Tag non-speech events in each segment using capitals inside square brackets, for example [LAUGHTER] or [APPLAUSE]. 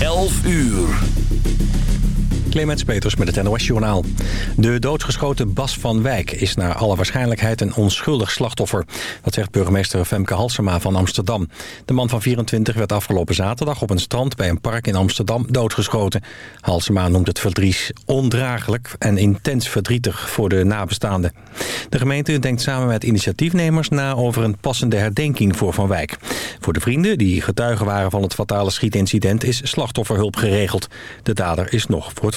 11 uur. Clemens Peters met het NOS Journaal. De doodgeschoten Bas van Wijk is naar alle waarschijnlijkheid een onschuldig slachtoffer. Dat zegt burgemeester Femke Halsema van Amsterdam. De man van 24 werd afgelopen zaterdag op een strand bij een park in Amsterdam doodgeschoten. Halsema noemt het verdries ondraaglijk en intens verdrietig voor de nabestaanden. De gemeente denkt samen met initiatiefnemers na over een passende herdenking voor Van Wijk. Voor de vrienden die getuigen waren van het fatale schietincident is slachtofferhulp geregeld. De dader is nog voor het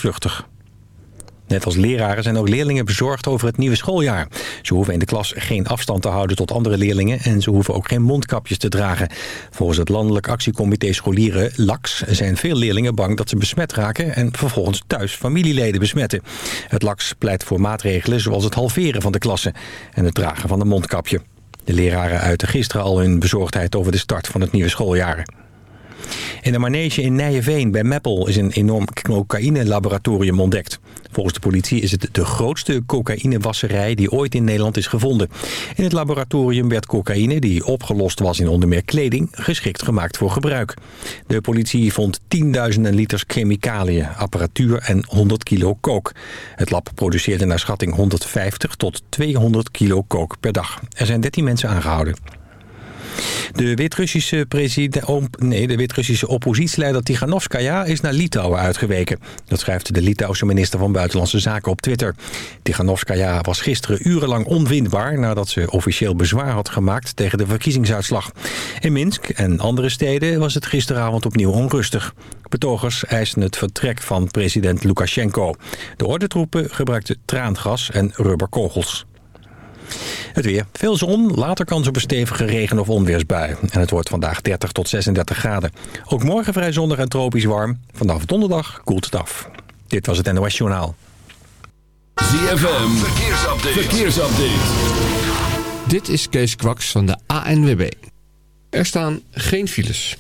Net als leraren zijn ook leerlingen bezorgd over het nieuwe schooljaar. Ze hoeven in de klas geen afstand te houden tot andere leerlingen... en ze hoeven ook geen mondkapjes te dragen. Volgens het Landelijk Actiecomité Scholieren, LAX... zijn veel leerlingen bang dat ze besmet raken... en vervolgens thuis familieleden besmetten. Het LAX pleit voor maatregelen zoals het halveren van de klassen... en het dragen van een mondkapje. De leraren uiten gisteren al hun bezorgdheid over de start van het nieuwe schooljaar. In een manege in Nijenveen bij Meppel is een enorm cocaïne-laboratorium ontdekt. Volgens de politie is het de grootste cocaïnewasserij die ooit in Nederland is gevonden. In het laboratorium werd cocaïne, die opgelost was in onder meer kleding, geschikt gemaakt voor gebruik. De politie vond tienduizenden liters chemicaliën, apparatuur en 100 kilo kook. Het lab produceerde naar schatting 150 tot 200 kilo kook per dag. Er zijn 13 mensen aangehouden. De Wit-Russische nee, oppositieleider Tiganovskaya is naar Litouwen uitgeweken. Dat schrijft de Litouwse minister van Buitenlandse Zaken op Twitter. Tiganovskaya was gisteren urenlang onvindbaar nadat ze officieel bezwaar had gemaakt tegen de verkiezingsuitslag. In Minsk en andere steden was het gisteravond opnieuw onrustig. Betogers eisen het vertrek van president Lukashenko. De ordentroepen gebruikten traangas en rubberkogels. Het weer. Veel zon, later kans op een stevige regen- of onweersbui. En het wordt vandaag 30 tot 36 graden. Ook morgen vrij zonnig en tropisch warm. Vanaf donderdag koelt het af. Dit was het NOS Journaal. ZFM, verkeersupdate. verkeersupdate. Dit is Kees Kwaks van de ANWB. Er staan geen files.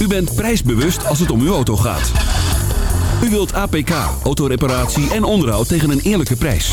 U bent prijsbewust als het om uw auto gaat. U wilt APK, autoreparatie en onderhoud tegen een eerlijke prijs.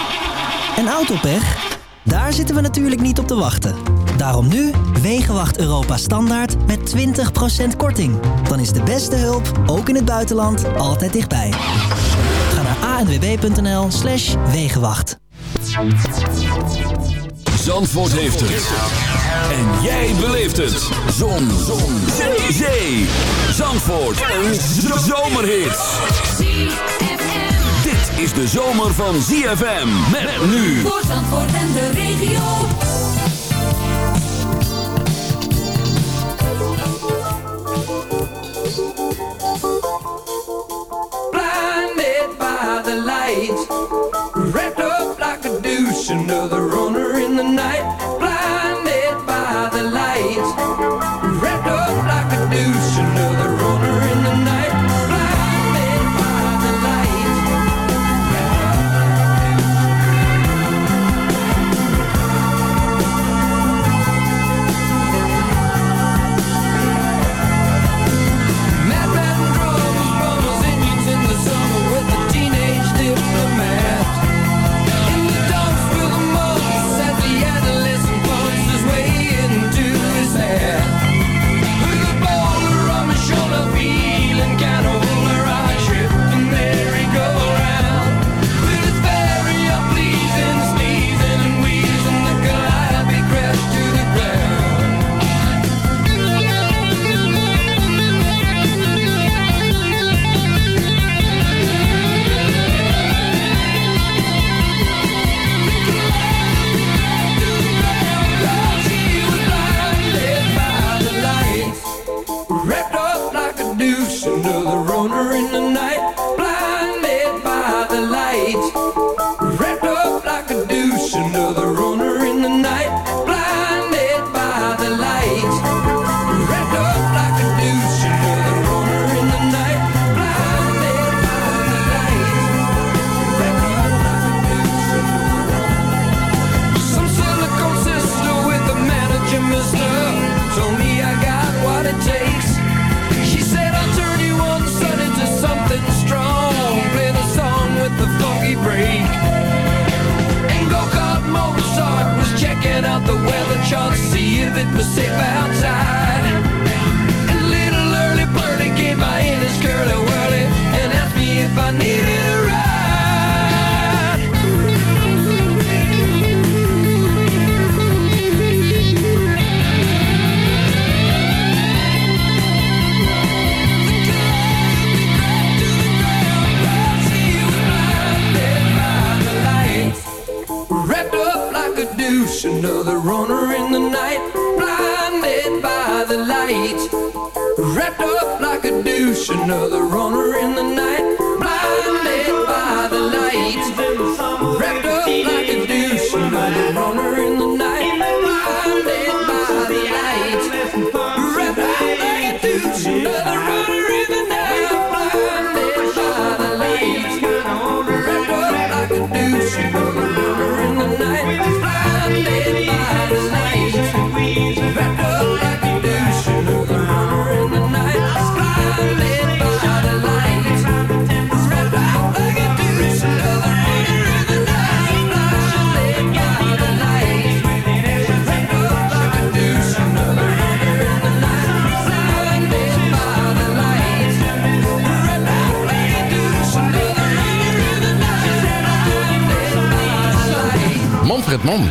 En autopech? Daar zitten we natuurlijk niet op te wachten. Daarom nu Wegenwacht Europa Standaard met 20% korting. Dan is de beste hulp, ook in het buitenland, altijd dichtbij. Ga naar anwb.nl slash Wegenwacht. Zandvoort heeft het. En jij beleeft het. Zon. Zon. Zee. Zandvoort. Een zomerhit. Is de zomer van ZFM. Met nu. Voor Zandvoort en de regio. blinded by the light, wrapped up like a douche, another runner in the night. Another runner Mann.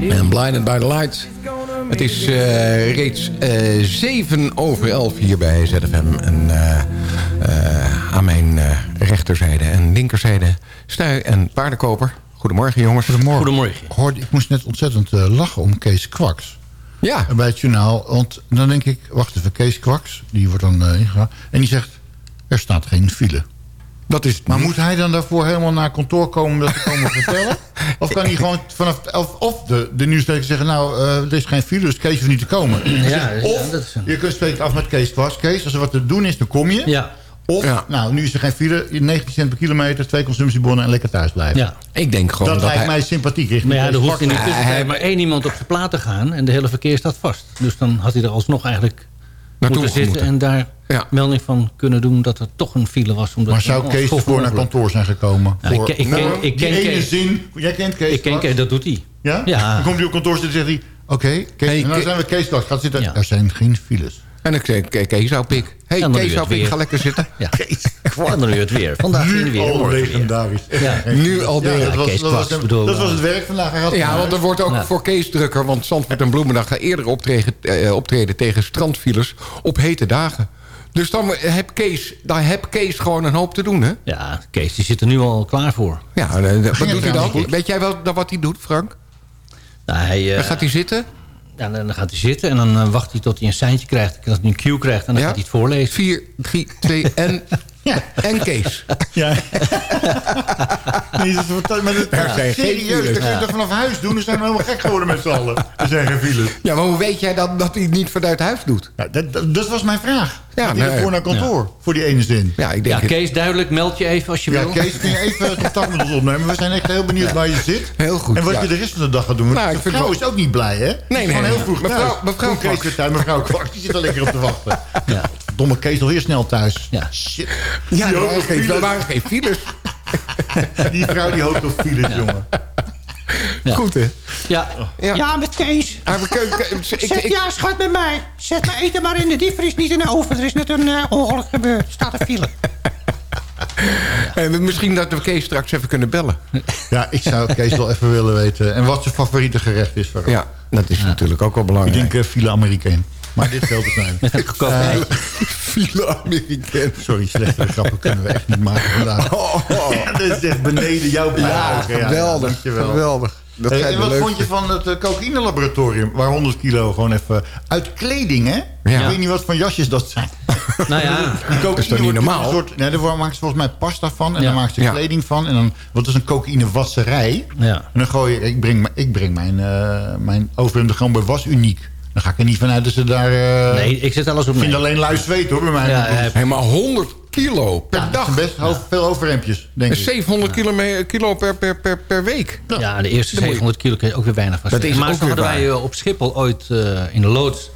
Didn't. En Blinded by the Lights. Het is eh, reeds eh 7 over 11 hier bij ZFM. En eh, eh, aan mijn rechterzijde en linkerzijde Stuy en Paardenkoper. Goedemorgen jongens. Goedemorgen. Goedemorgen. Hoorde, ik moest net ontzettend eh, lachen om Kees Kwaks. Ja, Bij het journaal. Want dan denk ik, wacht even, Kees Kwaks. Die wordt dan eh, ingegaan. En die zegt, er staat geen file. Dat is het Maar moet hij dan daarvoor helemaal naar kantoor komen om dat te komen vertellen? [LAUGHS] Of kan hij gewoon vanaf of, of de, de nieuwslezer zeggen... nou, eh, er is geen file, dus Kees hoeft niet te komen. Ja, of ja, dat is een- je kunt spreken af met Kees Kwaks. Kees, als er wat te doen is, dan kom je. Ja, Of, Ja. nou, nu is er geen file, 19 cent per kilometer... twee consumptiebonnen en lekker thuis blijven. ja. Ik denk gewoon Dat dat, lijkt hij... mij sympathiek richting Maar ja, er hoeft in Kwaks. de tussentijd maar één iemand op zijn plaat te gaan... en de hele verkeer staat vast. Dus dan had hij er alsnog eigenlijk moeten zitten... moeten. en daar Ja. melding van kunnen doen dat er toch een file was. Omdat Maar zou Kees ervoor naar kantoor zijn gekomen? Ik Voor- ken- ik Nou, ken- ik ken ene Kees. zin, jij kent Kees Ik ken? Kees, dat doet hij. Ja? Ja. Dan komt hij op kantoor zitten en zegt hij... Oké, Kees, Hey, en dan zijn we Kees Kwaks. Gaat zitten. Ja. Er zijn geen files. En ik zei, Ke- Kees zou pik. hey, dan doe Kees pik, weer. ga lekker zitten. Ja. En dan nu het weer. Vandaag Nu weer. al legendarisch. Ja. Nu al Ja, de- dat, was, Kees dat, was, Kwaks, bedoel, dat was eh, het werk vandaag. Hij had Ja, want er wordt ook Ja. voor Kees drukker. Want Zandvoort en Bloemendag gaan eerder optreden, eh, optreden tegen strandfiles op hete dagen. Dus dan heb, Kees, dan heb Kees gewoon een hoop te doen, hè? Ja, Kees die zit er nu al klaar voor. Ja, eh, wat doet hij dan? Weet jij wel wat hij doet, Frank? Nou, hij, eh, Dan gaat hij zitten. Ja, dan dan gaat hij zitten en dan eh, wacht hij tot hij een seintje krijgt. Als hij een cue krijgt, en dan Ja? gaat hij het voorlezen. 4, 3, 2 en... En Kees. [LAUGHS] Ja. nee, dat. Maar dat, Er zijn serieus, files. dat kun je toch vanaf huis doen? Dan zijn we helemaal gek geworden met z'n allen. Er zijn geen files. Ja, maar hoe weet jij dan dat hij het niet vanuit huis doet? Nou, dat, dat, dat was mijn vraag. Ja, Gaat hij nee. ervoor naar kantoor? Voor die ene zin. Ja, ik denk Ja, het. Kees, duidelijk, meld je even als je Ja, wil. Kees, kun je even [LAUGHS] contact met ons opnemen? We zijn echt heel benieuwd waar je zit. Heel goed, En wat ja. je de rest van de dag gaat doen. Nou, ik de vind vrouw wel- is ook niet blij, hè? Nee, nee, gewoon heel vroeg Mevrouw- mevrouw Kees Kwaks. weer thuis, mevrouw Kwaks, die zit al lekker op te wachten. Ja. Domme Kees alweer snel thuis. Ja. Shit. Ja, Die er waren geen, er files. waren geen files. [LAUGHS] Die vrouw die hoopt op files, jongen. Ja. Goed, hè? Ja, Ja. Ja, met Kees. Ah, kunnen- ik- ik- ja, schat met mij. Zet mijn eten maar in de diepvries, niet in de oven. Er is net een eh, ongeluk gebeurd. Er staat een file. [LAUGHS] eh, misschien dat we Kees straks even kunnen bellen. Ja, ik zou Kees wel even willen weten. En wat zijn favoriete gerecht is voor hem. Ja, dat is natuurlijk ook wel Ik belangrijk. denk uh, file Amerikaan. Maar dit geldt Eh, ei. File Amerikaan. Sorry, slechtere [LAUGHS] grappen kunnen we echt niet maken vandaag. Ja, dit is echt beneden jouw pijl. Ja, geweldig. geweldig. Dat Hey, zijn en wat leukste. vond je van het uh, cocaïne-laboratorium? Waar 100 kilo gewoon even... Uit kleding, hè? Ja. Ik weet niet wat voor jasjes dat zijn. Nou ja, Die cocaïne is toch niet normaal? Een soort, nee, daar maken ze volgens mij pasta van. En Ja. dan maken ze Ja. kleding van. En dan, wat is een cocaïne-wasserij? Ja. En dan gooi ik... Ik breng, ik breng mijn, uh, mijn overhemden gewoon bij Was Uniek. Dan ga ik er niet vanuit dat ze daar... Uh, nee, ik zet alles op Ik vind alleen lui zweet, hoor, bij mij. Ja, Helemaal 100 kilo per dag. best veel overhemdjes, denk ik. is 700 kilo, kilo per, per, per, per week. Ja, de eerste Dan moet je- 700 kilo kun je ook weer weinig van Dat is Maar zo weer hadden wij waar. eh, op Schiphol ooit eh, in de loods...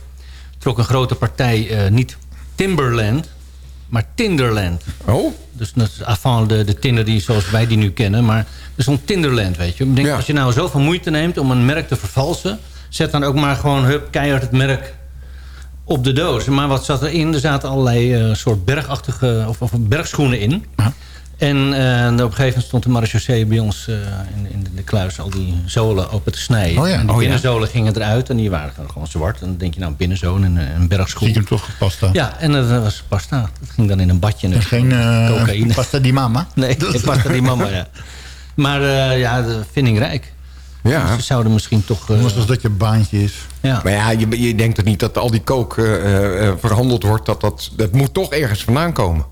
trok een grote partij, eh, niet Timberland... maar Tinderland. Oh? Dus dat is avant de, de Tinder die, zoals wij die nu kennen. Maar er zo'n Tinderland, weet je. Ik denk, Als je nou zoveel moeite neemt om een merk te vervalsen... zet dan ook maar gewoon hup, keihard het merk op de doos. Maar wat zat erin? Er zaten allerlei eh, soort bergachtige of, of bergschoenen in. En eh, op een gegeven moment stond de marechaussee bij ons eh, in, in de kluis... al die zolen open te snijden. Oh ja. En die Oh ja. binnenzolen gingen eruit en die waren gewoon zwart. En dan denk je nou, binnenzoon en een, bergschoen. Zie ik hem toch pasta? Ja, en dat was pasta. Dat ging dan in een badje. En geen cocaïne. pasta di mama? [LAUGHS] Nee, pasta die mama, ja. [LAUGHS] Maar ja, de vindingrijk. Ja. Dus ze zouden misschien toch... eh, Anders als dat je baantje is. Ja. Maar ja, je, je denkt toch niet dat al die kook eh, eh, verhandeld wordt. Dat, dat, dat moet toch ergens vandaan komen.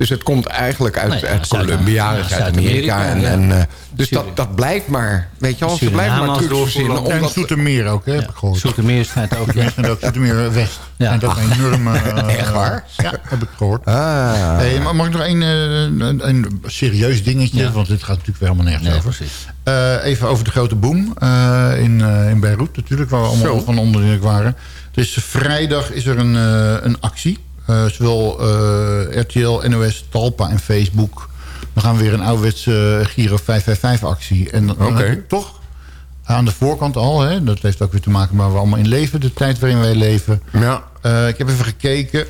Dus het komt eigenlijk uit, Nee, ja, uit Zuid- Colombia, ja, uit Zuid-Amerika. Zuid-Amerika, En, ja. en, eh, dus dat, dat blijft maar, weet je wel, ze blijven maar trucs verzinnen. En Omdat, Zoetermeer ook, hè, heb ik gehoord. Zoetermeer schijnt ook... [LAUGHS] Ja. En ook Zoetermeer West. Ja. En dat is een enorme... eh, [LAUGHS] Echt waar? Ja, heb ik gehoord. ah, Hey, maar mag ik nog één eh, een, een serieus dingetje? Ja. Want dit gaat natuurlijk weer helemaal nergens Nee, over. precies. Eh, even over de grote boom eh, in, eh, in Beirut natuurlijk, waar we allemaal Zo. van onder de indruk waren. Dus vrijdag is er een, eh, een actie. Eh, zowel eh, RTL, NOS, Talpa en Facebook. Dan gaan we weer een ouderwetse Giro 555 actie. En dan toch aan de voorkant al, hè, dat heeft ook weer te maken met waar we allemaal in leven, de tijd waarin wij leven. ja. Eh, ik heb even gekeken.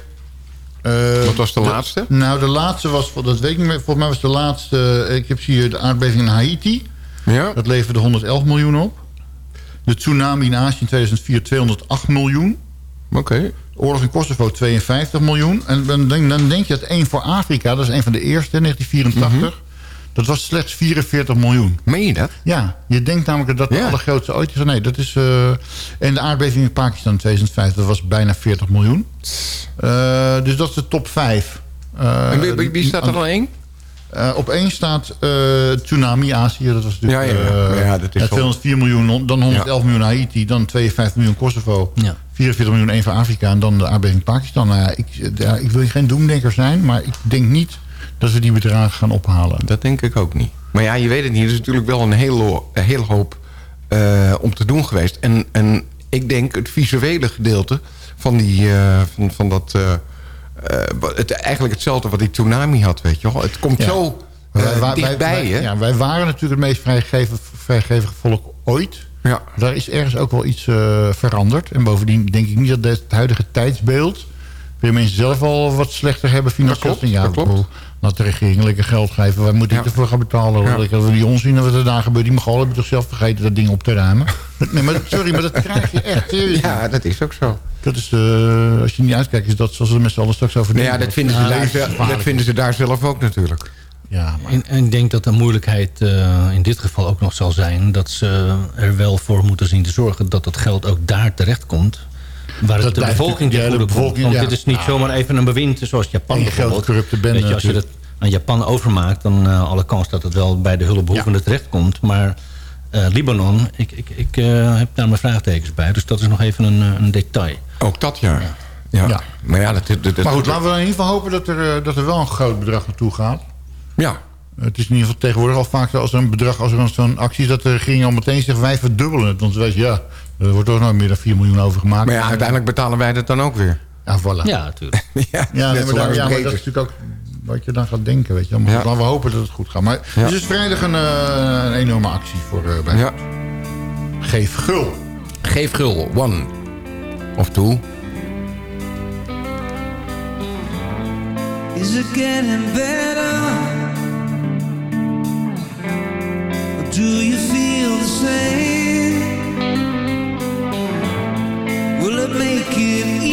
Eh, Wat was de laatste? Nou, de laatste was, dat weet ik niet meer, volgens mij was de laatste... Ik heb hier de aardbeving in Haiti. Ja? Dat leverde 111 miljoen op. De tsunami in Azië in 2004 208 miljoen. Oké. Oorlog in Kosovo 52 miljoen. En dan denk, dan denk je dat één voor Afrika, dat is een van de eerste, in 1984... Dat was slechts 44 miljoen. Meen je dat? Ja, je denkt namelijk dat de Ja. allergrootste ooit is. Nee, dat is... eh, en de aardbeving in Pakistan in 2005, dat was bijna 40 miljoen. Eh, dus dat is de top 5. Eh, En wie, staat er dan één? eh, op één staat eh, Tsunami Azië. Dat was natuurlijk Ja, ja, ja. eh, Ja, dat is ja, wel- 204 miljoen, dan 111 miljoen Haiti, dan 52 miljoen Kosovo, Ja. 44 miljoen één voor Afrika en dan de aardbeving Pakistan. Nou ja, ik, ja, ik wil geen doemdenker zijn, maar ik denk niet dat we die bedragen gaan ophalen. Dat denk ik ook niet. Maar ja, je weet het niet. Er is natuurlijk wel een hele, een hele hoop eh, om te doen geweest. En, en ik denk het visuele gedeelte van, die, eh, van, van dat... eh, het, eigenlijk hetzelfde wat die tsunami had, weet je wel. Het komt Ja. zo Wij- wij- dichtbij, wij? Ja, wij waren natuurlijk het meest vrijgevige volk ooit. Ja. Daar is ergens ook wel iets eh, veranderd. En bovendien denk ik niet dat het huidige tijdsbeeld... weer mensen zelf al wat slechter hebben financieel. Dat klopt, ja, dat klopt. Laat de regering lekker geld geven. Waar moet ik Ja. ervoor gaan betalen? Ja. Lekker die onzin wat er daar gebeurt. Die Mongolen hebben toch zelf vergeten dat ding op te ruimen? [LAUGHS] Nee, maar, sorry, maar dat krijg je echt. Ja, dat is ook zo. Dat is, eh, als je niet uitkijkt, is dat zoals we met z'n allen straks over Nou ja, dat vinden, ze daar, dat vinden ze daar zelf ook natuurlijk. Ja, maar En, en ik denk dat de moeilijkheid eh, in dit geval ook nog zal zijn... dat ze er wel voor moeten zien te zorgen dat het geld ook daar terecht komt... waar het Dat de bevolking ten goede komt. Want ja. dit is niet zomaar even een bewind zoals Japan En bijvoorbeeld. geldcorrupte bende Weet je, als je dat aan Japan overmaakt... dan eh, alle kans dat het wel bij de hulpbehoevenden terechtkomt. Maar eh, Libanon, ik, ik, ik eh, heb daar mijn vraagtekens bij. Dus dat is nog even een, een detail. Ook dat, ja. ja. Ja. Maar ja, dat... dat, dat Maar goed, laten we in ieder geval hopen dat er, dat er wel een groot bedrag naartoe gaat. Ja, Het is in ieder geval tegenwoordig al vaak zo als er een bedrag, als er zo'n actie is, dat de regering al meteen zegt wij verdubbelen het. Want weet je, ja, er wordt toch nog meer dan 4 miljoen overgemaakt. maar ja, uiteindelijk betalen wij dat dan ook weer. Ja, voilà. Ja, natuurlijk. [LAUGHS] ja, Ja, maar, dan- ja, maar dat is natuurlijk ook wat je dan gaat denken, weet je. Maar Ja. we hopen dat het goed gaat. Maar Ja. het is dus vrijdag een, eh, een enorme actie voor eh, bij Ja. Geef Gul. Geef gul, one. Of two. Is it getting better? Make it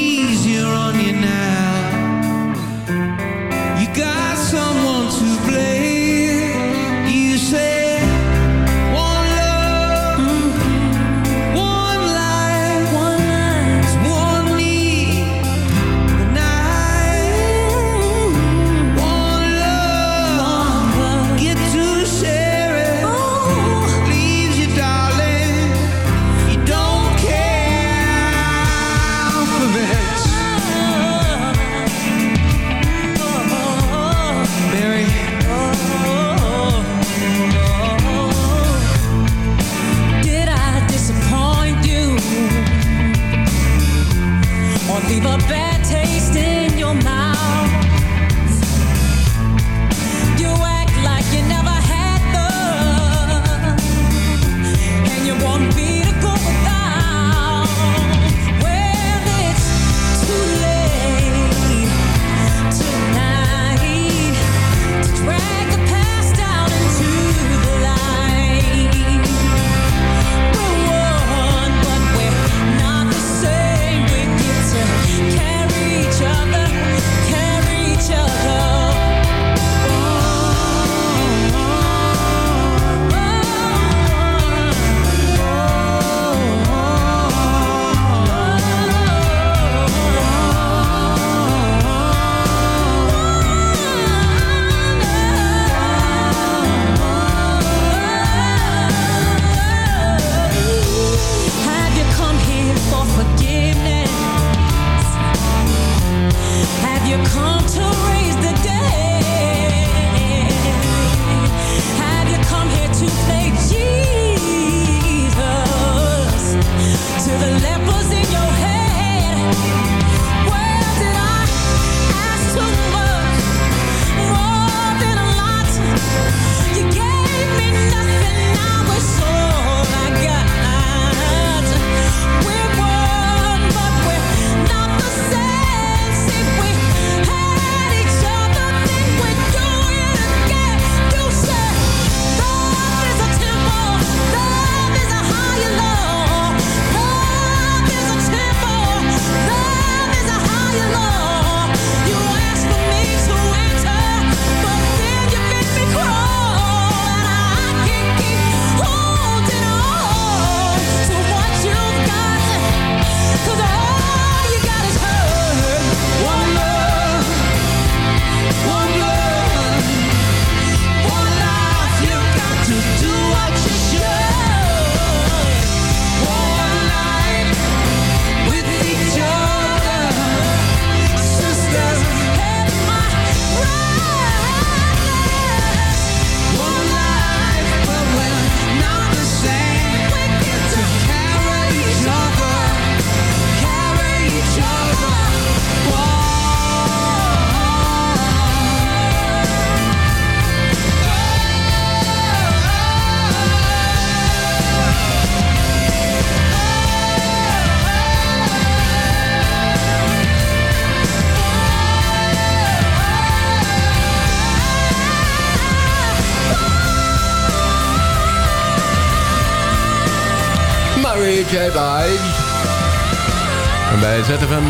En bij ZFM...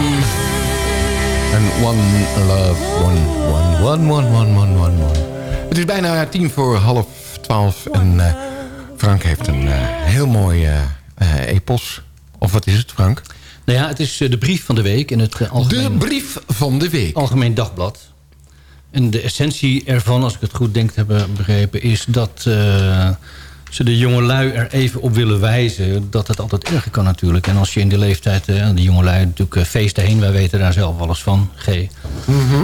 En One Love, One, One, One, One, One, One, One, One. Het is bijna tien voor half twaalf. En eh, Frank heeft een eh, heel mooi eh, eh, epos. Of wat is het, Frank? Nou ja, het is eh, de brief van de week in het eh, algemeen... De brief van de week. Algemeen Dagblad. En de essentie ervan, als ik het goed denk te hebben begrepen... is dat eh, ze de jongelui er even op willen wijzen... dat het altijd erger kan natuurlijk. En als je in de leeftijd... eh, de jongelui natuurlijk eh, feesten heen... wij weten daar zelf alles van, G.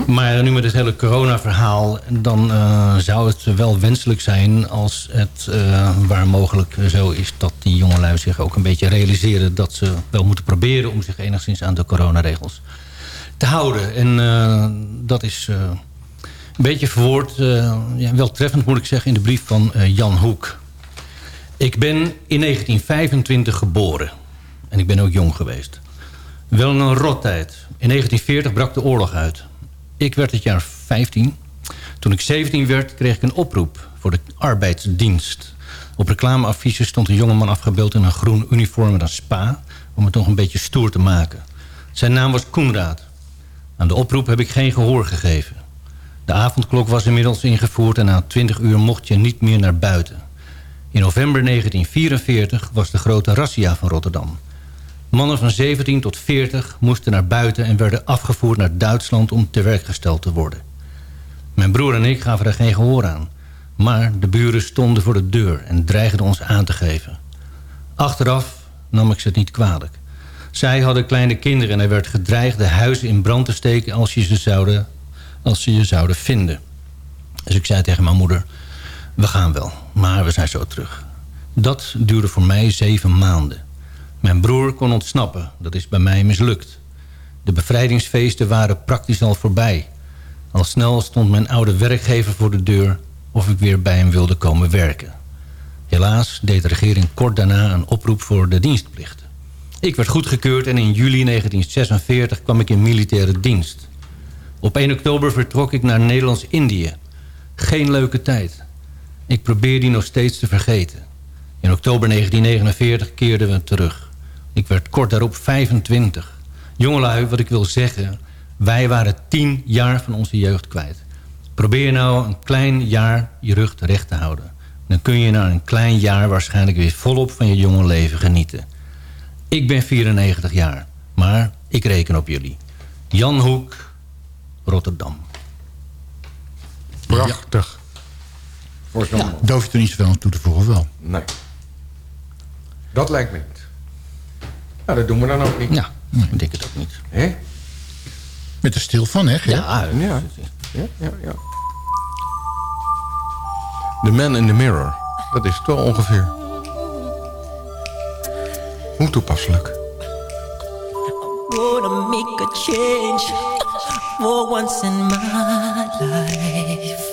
Maar nu met het hele corona-verhaal... dan eh, zou het wel wenselijk zijn als het eh, waar mogelijk zo is... dat die jongelui zich ook een beetje realiseren... dat ze wel moeten proberen om zich enigszins aan de coronaregels te houden. En eh, dat is eh, een beetje verwoord, eh, ja, wel treffend moet ik zeggen... in de brief van eh, Jan Hoek. Ik ben in 1925 geboren. En ik ben ook jong geweest. Wel een rottijd. In 1940 brak de oorlog uit. Ik werd het jaar 15. Toen ik 17 werd, kreeg ik een oproep voor de arbeidsdienst. Op reclameaffiches stond een jongeman afgebeeld in een groen uniform met een spa... om het nog een beetje stoer te maken. Zijn naam was Koenraad. Aan de oproep heb ik geen gehoor gegeven. De avondklok was inmiddels ingevoerd en na 20 uur mocht je niet meer naar buiten. In november 1944 was de grote razzia van Rotterdam. Mannen van 17 tot 40 moesten naar buiten en werden afgevoerd naar Duitsland om te werk gesteld te worden. Mijn broer en ik gaven er geen gehoor aan. Maar de buren stonden voor de deur en dreigden ons aan te geven. Achteraf nam ik ze het niet kwalijk. Zij hadden kleine kinderen en er werd gedreigd de huizen in brand te steken als, je ze zouden, als ze je zouden vinden. Dus ik zei tegen mijn moeder, we gaan wel, maar we zijn zo terug. Dat duurde voor mij zeven maanden. Mijn broer kon ontsnappen, dat is bij mij mislukt. De bevrijdingsfeesten waren praktisch al voorbij. Al snel stond mijn oude werkgever voor de deur of ik weer bij hem wilde komen werken. Helaas deed de regering kort daarna een oproep voor de dienstplicht. Ik werd goedgekeurd en in juli 1946 kwam ik in militaire dienst. Op 1 oktober vertrok ik naar Nederlands-Indië. Geen leuke tijd. Ik probeer die nog steeds te vergeten. In oktober 1949 keerden we terug. Ik werd kort daarop 25. Jongelui, wat ik wil zeggen... wij waren 10 jaar van onze jeugd kwijt. Probeer nou een klein jaar je rug recht te houden. Dan kun je na een klein jaar waarschijnlijk weer volop van je jonge leven genieten. Ik ben 94 jaar, maar ik reken op jullie. Jan Hoek, Rotterdam. Prachtig. Voor zo'n hoef je er niet zoveel aan toe te voegen, wel. Nee. Dat lijkt me niet. Nou, dat doen we dan ook niet. Ja, ik denk het ook niet. Hè? Met er stil van, hè? Ja, Ja. Ja, ja, ja. The Man in the Mirror. Dat is het wel ongeveer. Hoe toepasselijk. gonna make a change for once in my life.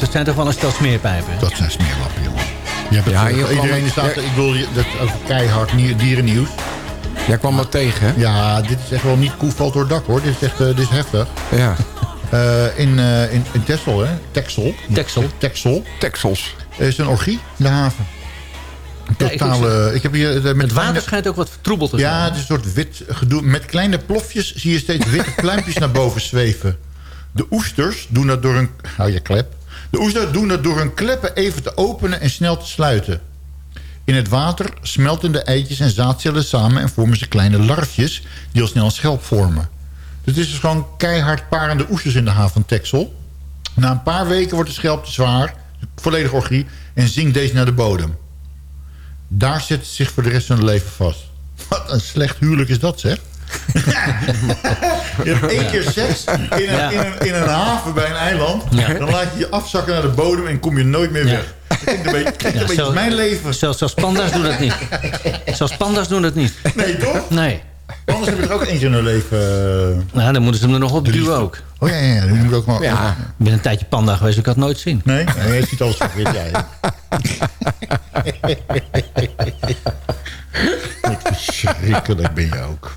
dat zijn toch wel een stel smeerpijpen? dat zijn smeerlappen, jongen. Je hebt het, Ja, eh, hier iedereen kwam- staat, ja. ik bedoel, je- dat over keihard nie- dierennieuws. Jij kwam dat tegen, hè? Ja, dit is echt wel niet koe valt door het dak, hoor. Dit is echt eh, dit is heftig. Ja. Eh, in, eh in, in Texel, hè? Texel. Texel. Texel. Texels. is een orgie in de haven. Een Ja, ik Totale, ik heb hier eh, met Het water kleine- schijnt ook wat vertroebeld te zijn. Ja, het is een soort wit gedoe. Met kleine plofjes zie je steeds witte [LAUGHS] pluimpjes naar boven zweven. De oesters doen dat door een... Hou je klep. De oesters doen dat door hun kleppen even te openen en snel te sluiten. In het water smelten de eitjes en zaadcellen samen... en vormen ze kleine larfjes die al snel een schelp vormen. Dus het is dus gewoon keihard parende oesters in de haven van Texel. Na een paar weken wordt de schelp te zwaar, volledig orgie... en zinkt deze naar de bodem. Daar zet het zich voor de rest van het leven vast. Wat een slecht huwelijk is dat, zeg. [LAUGHS] je hebt één keer seks in een, in een, in een haven bij een eiland. Dan laat je je afzakken naar de bodem en kom je nooit meer weg. Dat klinkt een beetje, klinkt Ja, een beetje zo- als mijn leven. Zelfs, zelfs panda's doen dat niet. Zelfs panda's doen dat niet. Nee, toch? Nee. Anders heb je er ook eentje in hun leven. eh, Nou, dan moeten ze hem er nog op duwen ook. Oh ja, ja, ja. Die moet ook maar... Ja. Ik ben een tijdje panda geweest, ik had het nooit zien. Nee? nee, je ziet alles verkeerd, jij. [LAUGHS] Wat verschrikkelijk ben je ook.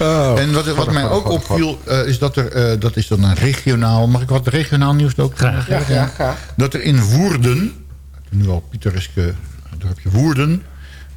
Oh, En wat, wat mij ook opviel, eh, is dat er... eh, dat is dan een regionaal... Mag ik wat regionaal nieuws ook? Graag. Ja, graag. Dat er in Woerden... Nu al pittoreske dorpje Woerden...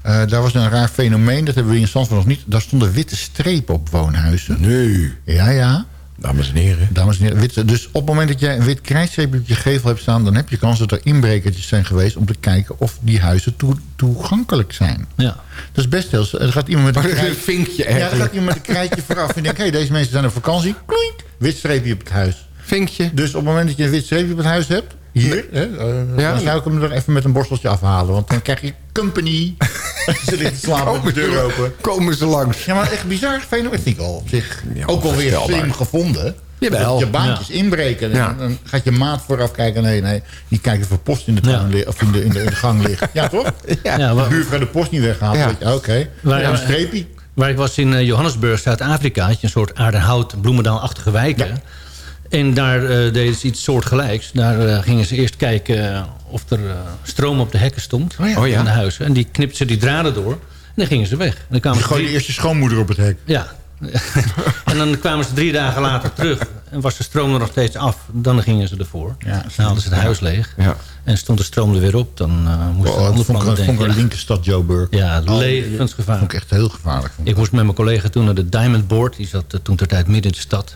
eh, daar was een raar fenomeen, dat hebben we in Zandvoort nog niet. Daar stonden witte strepen op woonhuizen. Nee. Ja, ja. Dames en heren. Dames en heren, witte, dus op het moment dat jij een wit krijtstreep op je gevel hebt staan... dan heb je kans dat er inbrekertjes zijn geweest... om te kijken of die huizen toe- toegankelijk zijn. Ja. Dat is best heel... Er gaat iemand met een, Maar dat is krijt- een vinkje Ja, eigenlijk. gaat iemand met een krijtje vooraf en denkt... hé, deze mensen zijn op vakantie. Kloink, wit streepje op het huis. Vinkje. Dus op het moment dat je een wit streepje op het huis hebt... Hier, hè, eh, Ja. dan zou ik hem er even met een borsteltje afhalen. Want dan krijg je company. [LAUGHS] Ze ligt te slapen met de deur open. Komen ze langs. Ja, maar echt bizar fenomeen al op zich. Ja, ook wel weer slim gevonden. Jawel. Dat je baantjes inbreken. Ja. En dan gaat je maat vooraf kijken. Nee, nee. Die kijkt of er post in de, tuin Ja. of in de, in, de, in de gang ligt. Ja, toch? [LAUGHS] Ja, De buurvrouw de post niet weghaalt. Oké. Waar- Ja, een streepje. waar ik was in eh, Johannesburg, Zuid-Afrika... had je een soort aardenhout, bloemendaal-achtige wijken. En daar eh, deden ze iets soortgelijks. Daar eh, gingen ze eerst kijken eh, of er eh, stroom op de hekken stond. Oh ja. Oh ja. Aan de huizen. En die knipten ze die draden door. En dan gingen ze weg. En dan kwamen gooit drie- eerst je schoonmoeder op het hek. Ja. [LAUGHS] en dan kwamen ze drie dagen later terug. En was de stroom er nog steeds af. Dan gingen ze ervoor. Ja, dan haalden ze het huis leeg. Ja. En stond de stroom er weer op. Dan uh, moest Oh, ander vond ik, dat vond ik denken. een linkerstad Joburg. Ja, Oh, levensgevaarlijk. vond ik echt heel gevaarlijk. vond ik. Ik moest met mijn collega toen naar de Diamond Board. Die zat toen ter tijd midden in de stad.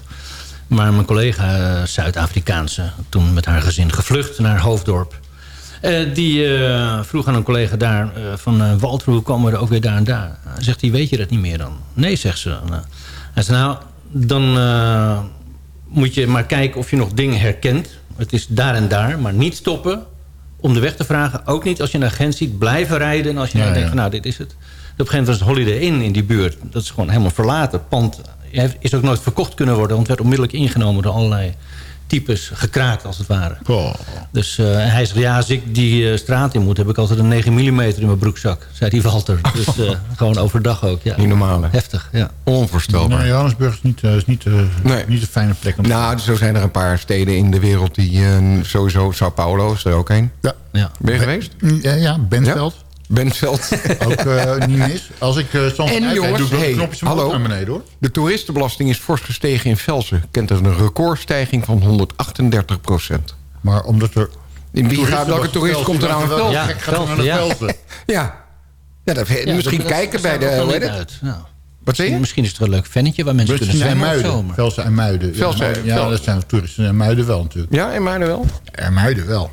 Maar mijn collega, eh, Zuid-Afrikaanse, toen met haar gezin gevlucht naar Hoofddorp. Eh, die eh, vroeg aan een collega daar van... Walter, hoe komen we er ook weer daar en daar? Zegt hij, weet je dat niet meer dan? Nee, zegt ze. Hij zei, nou, dan moet je maar kijken of je nog dingen herkent. Het is daar en daar, maar niet stoppen om de weg te vragen. Ook niet als je een agent ziet, blijven rijden. En als je Ja, nou ja. denkt, van, nou, dit is het. Op een gegeven moment was het Holiday Inn in die buurt. Dat is gewoon helemaal verlaten. Pand is ook nooit verkocht kunnen worden... want werd onmiddellijk ingenomen door allerlei types. Gekraakt, als het ware. Oh. Dus eh, hij zegt, ja, als ik die eh, straat in moet... heb ik altijd een 9 mm in mijn broekzak, zei die Walter. [LAUGHS] Dus eh, gewoon overdag ook, ja. Niet normaal, hè? Heftig, ja. Onvoorstelbaar. Nee, Johannesburg is niet, is niet, Nee. niet een fijne plek. Om Nou, zo zijn er een paar steden in de wereld die sowieso... Sao Paulo is er ook een. ja. ja. Ben je geweest? Ja, ja, Bentveld. Bentveld. [LAUGHS] Ook eh, niet mis. Als ik uh, soms En jongens, doe ik wel hey, een knopje van hallo. naar beneden hoor. De toeristenbelasting is fors gestegen in Velsen. Kent er een recordstijging van 138 procent. Maar omdat er... In wie gaat, welke toerist komt er nou in Velsen? Ja, Gek gaat er naar de Velsen, ja. Velsen. Ja. ja, dat, Ja, misschien dat- kijken dat bij de... Hoe uit. Ja. Wat zeg je? Misschien is het wel een leuk vennetje waar mensen kunnen Velsen en zwemmen Muiden. zomer. Velsen en Muiden. Velsen- ja, ja, dat zijn toeristen en Muiden wel natuurlijk. Ja, in Muiden En Muiden wel.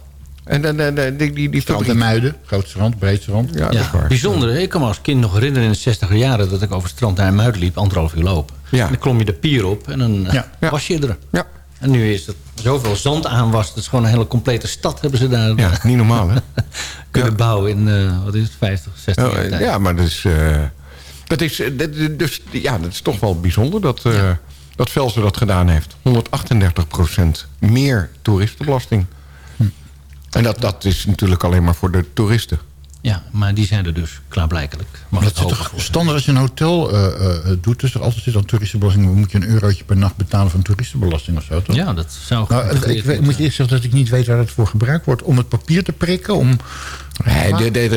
En de, die, die, die Strand en. Muiden. Grootste rand, breedste rand. Ja, dat is Ja, bijzonder. Ik kan me als kind nog herinneren in de 60 jaren... dat ik over het strand naar Muiden liep, anderhalf uur lopen. Ja. En dan klom je de pier op en dan eh, Ja. was je er. Ja. En nu is het zoveel zand aan was. Het is gewoon een hele complete stad hebben ze daar ja, niet normaal, hè? [LAUGHS] kunnen bouwen in, eh, wat is het, 50, 60 Oh, jaar eh, tijd. ja, maar dus... eh, Dat is, dat- dat- dus, ja, dat is toch wel bijzonder dat, eh dat Velsen dat gedaan heeft. 138% meer toeristenbelasting. En dat, dat is natuurlijk alleen maar voor de toeristen. Ja, maar die zijn er dus klaarblijkelijk. Mag Dat het zit hoger toch standaard als je een hotel eh, eh, doet, dus er altijd zit dan toeristenbelasting, dan moet je een eurotje per nacht betalen van toeristenbelasting of zo, toch? Ja, dat zou Nou, ik, weet- moet je eerst zeggen dat ik niet weet waar dat voor gebruikt wordt. Om het papier te prikken? Om... Nee, de, de,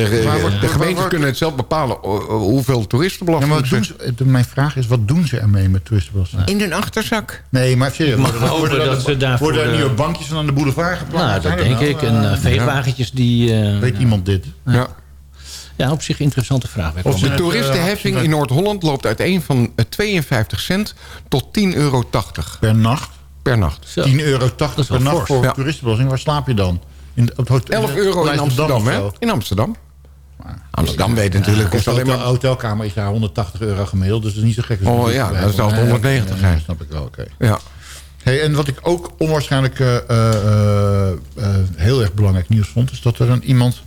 wordt- kunnen het zelf bepalen o- o- hoeveel Ja, toeristenbelasting maar wat doen ze, mijn vraag is, wat doen ze ermee met toeristenbelasting? In hun achterzak. Nee, maar serieus. mag worden- dat ze daarvoor, Worden er eh, nieuwe bankjes van aan de boulevard geplaatst? Nou, dat denk nou? ik. En eh, Eh, veegwagentjes die... eh, Weet iemand dit? Ja. Ja, op zich interessante vraag. Of De toeristenheffing eh, in Noord-Holland loopt uiteen van eh, 52 cent tot 10,80 euro Per nacht? per nacht. Zo. 10,80 euro per nacht voor Ja. toeristenbelasting. Waar slaap je dan? In, op het hotel, 11 euro in Amsterdam, hè? In Amsterdam. Amsterdam weet natuurlijk, is Kost alleen maar... hotelkamer is daar 180 euro gemiddeld, dus dat is niet zo gek. Oh ja, dat zou komt. 190 Ja, zijn. snap ik wel, oké. Ja. Hey, en wat ik ook onwaarschijnlijk eh, eh, eh, heel erg belangrijk nieuws vond... is dat er een iemand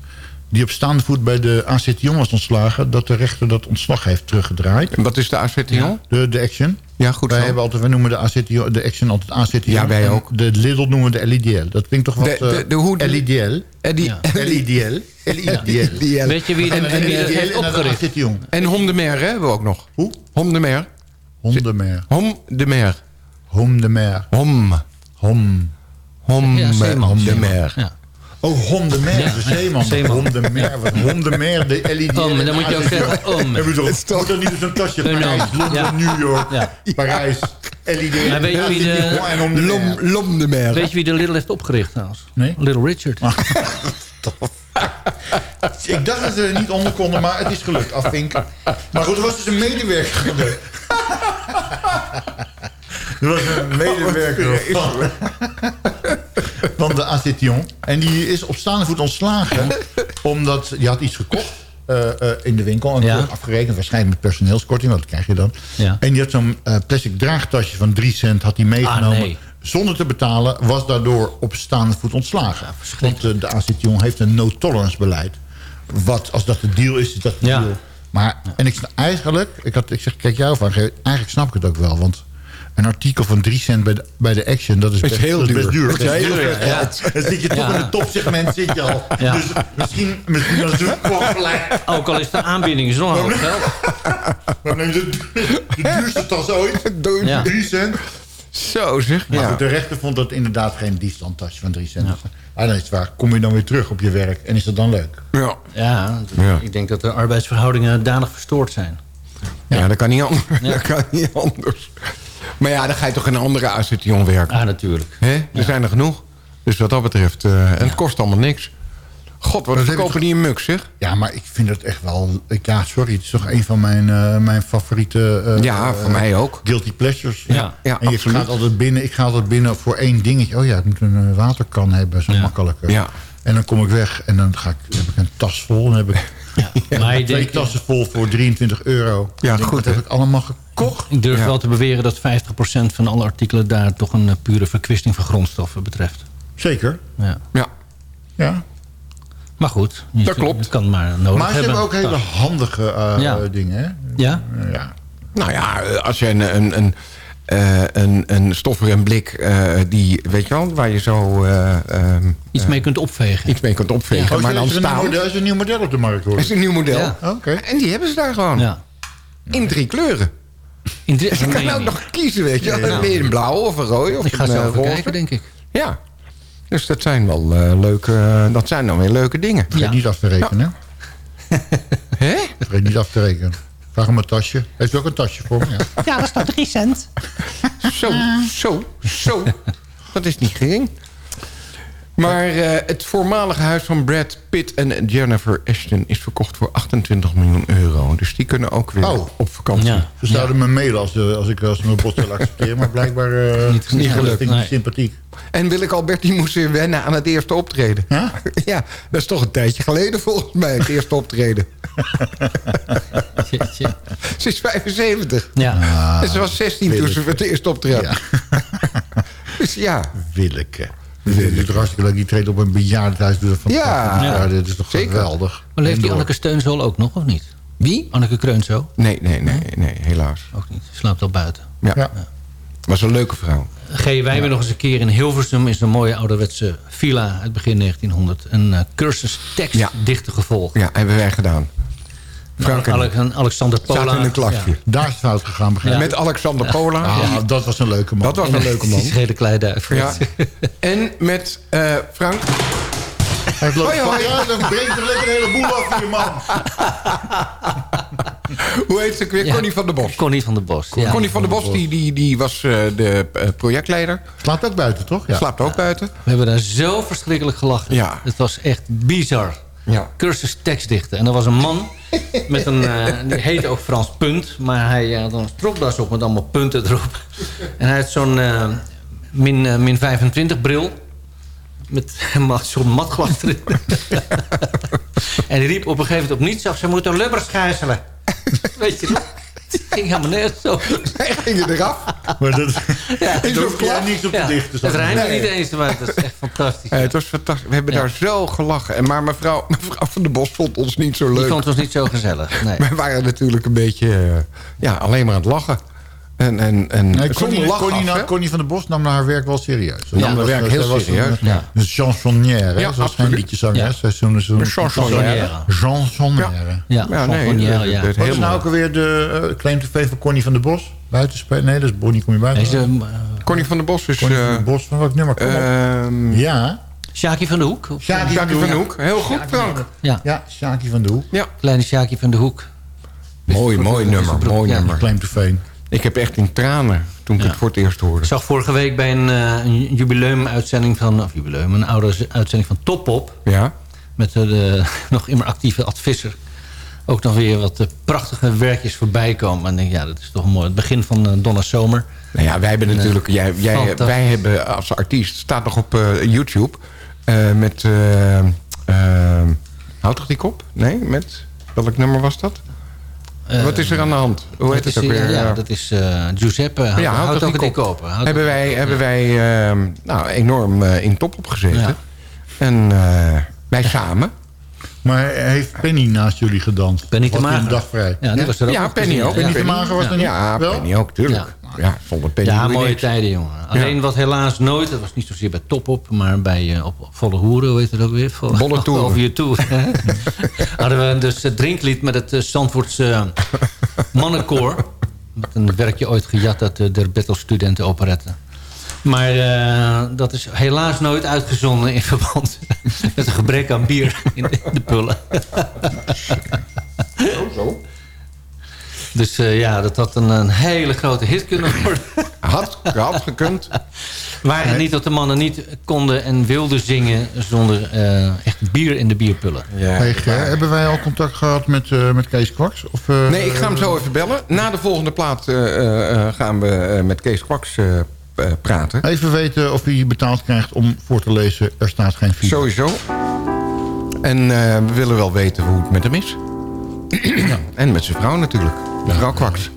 die op staande voet bij de ACT Jong was ontslagen... dat de rechter dat ontslag heeft teruggedraaid. En wat is de ACTO? De, de Action. Ja, goed Wij, zo. hebben altijd, wij noemen de, ACT, Jong- de Action altijd ACT Ja, wij ook. De Lidl noemen we de LIDL. Dat klinkt toch wat... De- de- eh, de hoe- de- LIDL. En, die, Ja. LIDL. LIDL. Weet je wie, En, de, en, wie dat LIDL heeft en dan de opgericht? En Hom de Mer hè, hebben we ook nog. Hoe? Hom de Mer. Hom de Mer. Hom de Mer. Hom. Hom. Hom Ja, Zeeman. de Mer. Ja. Oh, Hom de Mer, de zeeman. Zeeman. Hom de Mer, wat Hom de Mer, de LIDL. Om, dan moet je ook zeggen om. Hebben we toch, moet dat niet zo'n tasje? Een Parijs, om. Londen, Ja. New York, Ja. Parijs, LIDL. Maar weet je wie de- En Hom de Lom, Mer. Lom de Mer. Weet je wie de Little heeft opgericht trouwens? Nee. Little Richard. [LAUGHS] Ik dacht dat ze er niet onder konden, maar het is gelukt, afvinken. Maar goed, er was dus een medewerker gebeurd. [LAUGHS] Er was een medewerker [LAUGHS] van, van de Acition. En die is op staande voet ontslagen. Omdat die had iets gekocht eh, eh, in de winkel. En Ja. ja. afgerekend, waarschijnlijk met personeelskorting. Want dat krijg je dan. Ja. En die had zo'n eh, plastic draagtasje van 3 cent had hij meegenomen. Ah, nee. Zonder te betalen, was daardoor op staande voet ontslagen. Want eh, de Acition heeft een no-tolerance beleid. Wat, als dat de deal is, is dat de Ja. deal. Maar, en ik eigenlijk, ik, had, ik zeg, kijk jou van, eigenlijk snap ik het ook wel. Want een artikel van 3 cent bij de, bij de Action, dat is, Is best, heel dat best duur. Dat is heel. Dan zit je toch Ja. in het topsegment, zit je al. Ja. Dus misschien, misschien het gewoon gelijk. Ook al is de aanbieding zo'n hoog geld. Maar neem de, de duurste tas ooit. Ja. 3 cent. Zo zeg. Maar Ja. goed, de rechter vond dat inderdaad geen diefstandtasje van 3 cent. Ah, dan is waar. Kom je dan weer terug op je werk en is dat dan leuk? Ja. Ja, Ja. ik denk dat de arbeidsverhoudingen danig verstoord zijn. ja, dat kan niet anders. Ja. [LAUGHS] Dat kan niet anders. Maar ja, dan ga je toch in een andere ACTO werken. Ah, natuurlijk. Hè? Er zijn er genoeg. Dus wat dat betreft... eh, en het kost allemaal niks. God, wat verkopen die een muk, zeg? Ja, maar ik vind het echt wel... ik- Ja, sorry, het is toch een van mijn, eh, mijn favoriete... eh, Ja, voor mij ook. Guilty pleasures. Ja. Ja, en je absoluut. gaat altijd binnen, ik ga altijd binnen voor één dingetje. Oh ja, ik moet een eh, waterkan hebben, zo Ja. makkelijk. Ja. En dan kom ik weg en dan ga ik, heb ik een tas vol. En dan heb ik [LAUGHS] Maar ik, twee denk, tassen vol voor 23 euro. Ja, denk, goed, Dat heb ik allemaal gekocht. ik durf Ja. wel te beweren dat 50% van alle artikelen... daar toch een eh, pure verkwisting van grondstoffen betreft. Zeker, Ja. Ja. ja. Maar goed, je, Dat klopt. je kan het maar nodig Maar ze hebben. hebben ook hele handige eh, Ja. dingen, hè? Ja? Ja. Nou ja, eh, als je een, een, een, eh, een, een stoffer en blik... eh, die, weet je wel, waar je zo eh, ehm, Iets mee kunt opvegen. iets mee kunt opvegen. Oh, maar is, dan er staan... model, is er een nieuw model op de markt, hoor. Dat is een nieuw model. Ja. Oké. En die hebben ze daar gewoon. Ja. In drie kleuren. In dit, Dus je kan ook nog kiezen, weet je. wel. Ben je een blauw of een rooi of Ik ga een zo even roze. kijken, denk ik. Ja. Dus dat zijn wel leuke... dat zijn dan weer leuke dingen. Vergeet Ja. niet af te rekenen. Hè? Vergeet niet af te rekenen. Vraag hem een tasje. Heeft u ook een tasje voor me? Ja. Ja, dat staat 3 cent. Zo, zo, zo. Dat is niet gering. Maar eh, het voormalige huis van Brad Pitt en Jennifer Ashton... is verkocht voor 28 miljoen euro. Dus die kunnen ook weer Oh. op vakantie. Ja. Ze zouden me mailen als, als ik als mijn bod wil accepteren. Maar blijkbaar eh, Niet- niet gelukt, vind ik nee. niet sympathiek. En Willeke Alberti moest weer wennen aan het eerste optreden. Ja? [LAUGHS] Ja, dat is toch een tijdje geleden volgens mij, het eerste optreden. [LAUGHS] Ze is 75. Ja. en ze was 16 toen ze voor het eerst optreden. [LAUGHS] dus ja, Willeke. Die is toch hartstikke leuk. Die treedt op een bejaardenhuis. Doet dat fantastisch. Ja. Ja, dit is toch Zeker. geweldig. Maar leeft die. Anneke Steunzool ook nog, of niet? Wie? Anneke Kreunzo. Nee, nee, nee, nee, helaas. Ook niet. Slaapt al buiten. Ja. Was een leuke vrouw. G. Wij hebben nog eens een keer in Hilversum... is een mooie ouderwetse villa uit begin 1900. Een eh, cursus tekstdichten gevolgd. Ja, hebben wij gedaan. Frank en Ale- Ale- Alexander Pola. zaten in een klasje. Ja. Daar is het fout gegaan, ik. Met Alexander Pola. Ah, dat was een leuke man. Dat was een leuke man. Die schele kleiduif. Ja. [LAUGHS] En met eh, Frank. Het loopt Hoi, hoi. Ja, dan brengt er lekker een heleboel af, je man. [LAUGHS] Hoe heet ze weer? Ja. Connie van der Bos. Connie van der Bos. Ja. Connie van der Bos die, die, die was eh, de eh, projectleider. Slaapt ook buiten, toch? Ja. Slaapt ook buiten. We hebben daar zo verschrikkelijk gelachen. Ja. Het was echt bizar. Ja. Cursus tekstdichten. En er was een man met een... eh, die heette ook Frans Punt. Maar hij had een stropdas op met allemaal punten erop. En hij had zo'n eh, min, eh, min 25 bril. Met zo'n matglas erin. [LAUGHS] en die riep op een gegeven moment op niets af... ze moeten lubbers schijselen. Weet je dat? Het [LAUGHS] ging helemaal nergens zo. Hij ging er eraf. Maar dat, [LAUGHS] Ja, is ook jij niks op de ja, dichten. Het rijmt Nee. niet eens, maar dat is echt fantastisch. Het was fantastisch. We hebben Ja. daar zo gelachen. En maar mevrouw, mevrouw van der Bos vond ons niet zo Die leuk. vond ons niet zo gezellig. Nee. [LAUGHS] Wij waren natuurlijk een beetje eh, ja, alleen maar aan het lachen. En, en, en Nee, Connie, lach Connie, af, nou-? Connie van der Bos nam haar werk wel serieus. Nam haar Dat werk was- heel serieus. Een, Ja. een chansonnière? Ja, Zoals geen absoluut. liedjeszangeres. Ja. Is Een chansonnière. chansonnière. Ja, Ja, nee, ja. Wat is nou ook alweer de uh, claim to fame van Connie van der Bos? Buitenspelen? Nee, dat is Bonnie, kom je buiten. Deze, eh, Connie van der Bos is... Connie van eh, der Bos, van welk nummer? Kom op. ehm, ja, Sjaki van de Hoek. Sjaki Jacques van den Hoek. Heel goed, Frank. Ja, ja, Sjaki van der Hoek. kleine Sjaki van de Hoek. Mooi, mooi nummer. Mooi Ja. nummer. Claim to fame. Ik heb echt in tranen toen ik Ja. het voor het eerst hoorde. Ik zag vorige week bij een, eh, een jubileum-uitzending van... of jubileum, een oude uitzending van Topop... Ja? met de, de [LAUGHS] nog immer actieve advisser... ook nog weer wat eh, prachtige werkjes voorbij komen. En ik denk, ja, dat is toch mooi. Het begin van eh, Donna Zomer. Nou ja, wij hebben natuurlijk... Jij, jij, wij hebben als artiest... staat nog op eh, YouTube... eh, met... eh eh, houdt toch die kop? Nee, met... Welk nummer was dat? Eh, Wat is er aan de hand? Hoe heet dat het ook is, weer? Ja, dat is eh, Giuseppe. Houd, Ja, houdt toch ook die kopen. Hebben wij, hebben wij eh, nou, enorm eh, in top opgezeten. Ja. En eh, wij samen. Maar heeft Penny naast jullie gedanst? Penny te Was die Mager. een dag vrij? Ja, die was er ook Ja, Penny ook. Penny Ja. te Mager was ja. er niet? Ja, Wel? Penny ook, tuurlijk. Ja, zonder Penny Ja, je mooie niks. tijden, jongen. Alleen wat helaas nooit, dat was niet zozeer bij Top Op... maar bij eh, op, op Volle Hoeren, hoe heet het ook weer? Volle, Bolle [LAUGHS] Toeren. Over je toer. [LAUGHS] Hadden we dus het drinklied met het uh, Zandvoortse eh, mannenkoor. Met een werkje ooit gejat uit de Der Battle Studenten Operette. Maar eh, dat is helaas nooit uitgezonden in verband [LAUGHS] met een gebrek aan bier in de, in de pullen. Zo, zo. Dus eh, ja, dat had een, een hele grote hit kunnen worden. [LAUGHS] Had, had gekund. Waar niet dat de mannen niet konden en wilden zingen zonder eh, echt bier in de bierpullen. Ja. Hey, hebben wij al contact gehad met, eh, met Kees Kwaks? Of, eh, Nee, ik ga hem zo even bellen. Na de volgende plaat eh, eh, eh, gaan we eh, met Kees Kwaks eh, eh, praten. Even weten of hij betaald krijgt om voor te lezen... Er staat geen fiets. Sowieso. En eh, we willen wel weten hoe het met hem is. En met zijn vrouw natuurlijk. Mevrouw Kwaks.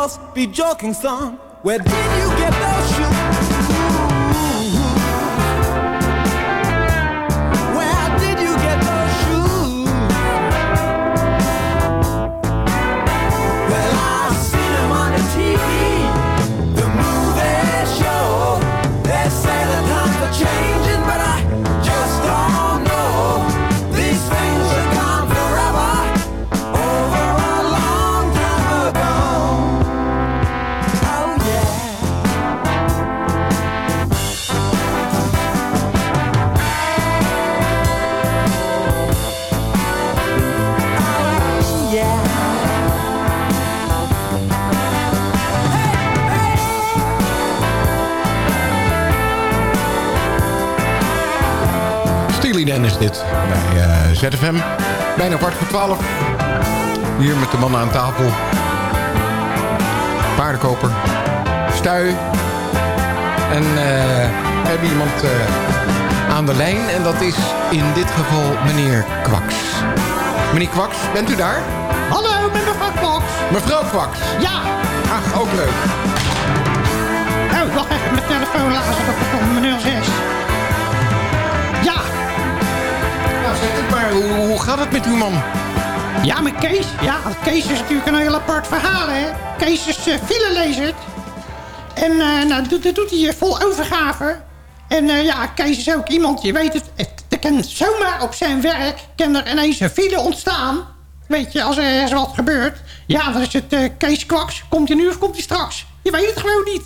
Must be joking, son. Where did you ZFM. Bijna kwart voor twaalf. Hier met de mannen aan tafel. Paardenkoper. Stui. En eh, we hebben iemand eh, aan de lijn. En dat is in dit geval meneer Kwaks. Meneer Kwaks, bent u daar? Hallo, met mevrouw Kwaks. Mevrouw Kwaks. Ja. Ach, ook leuk. Oh, wacht even, mijn telefoon laat op meneer 6. Maar. Hoe, gaat het met uw man? Ja, met Kees. Ja, Kees is natuurlijk een heel apart verhaal, hè. Kees is uh, filelezer. En eh, nou, dat doet hij eh, vol overgave. En ja, Kees is ook iemand, je weet het... er kan zomaar op zijn werk kan er ineens een file ontstaan. Weet je, als er ergens wat gebeurt. Ja, dan is het Kees Kwaks. Komt hij nu of komt hij straks? Je weet het gewoon niet.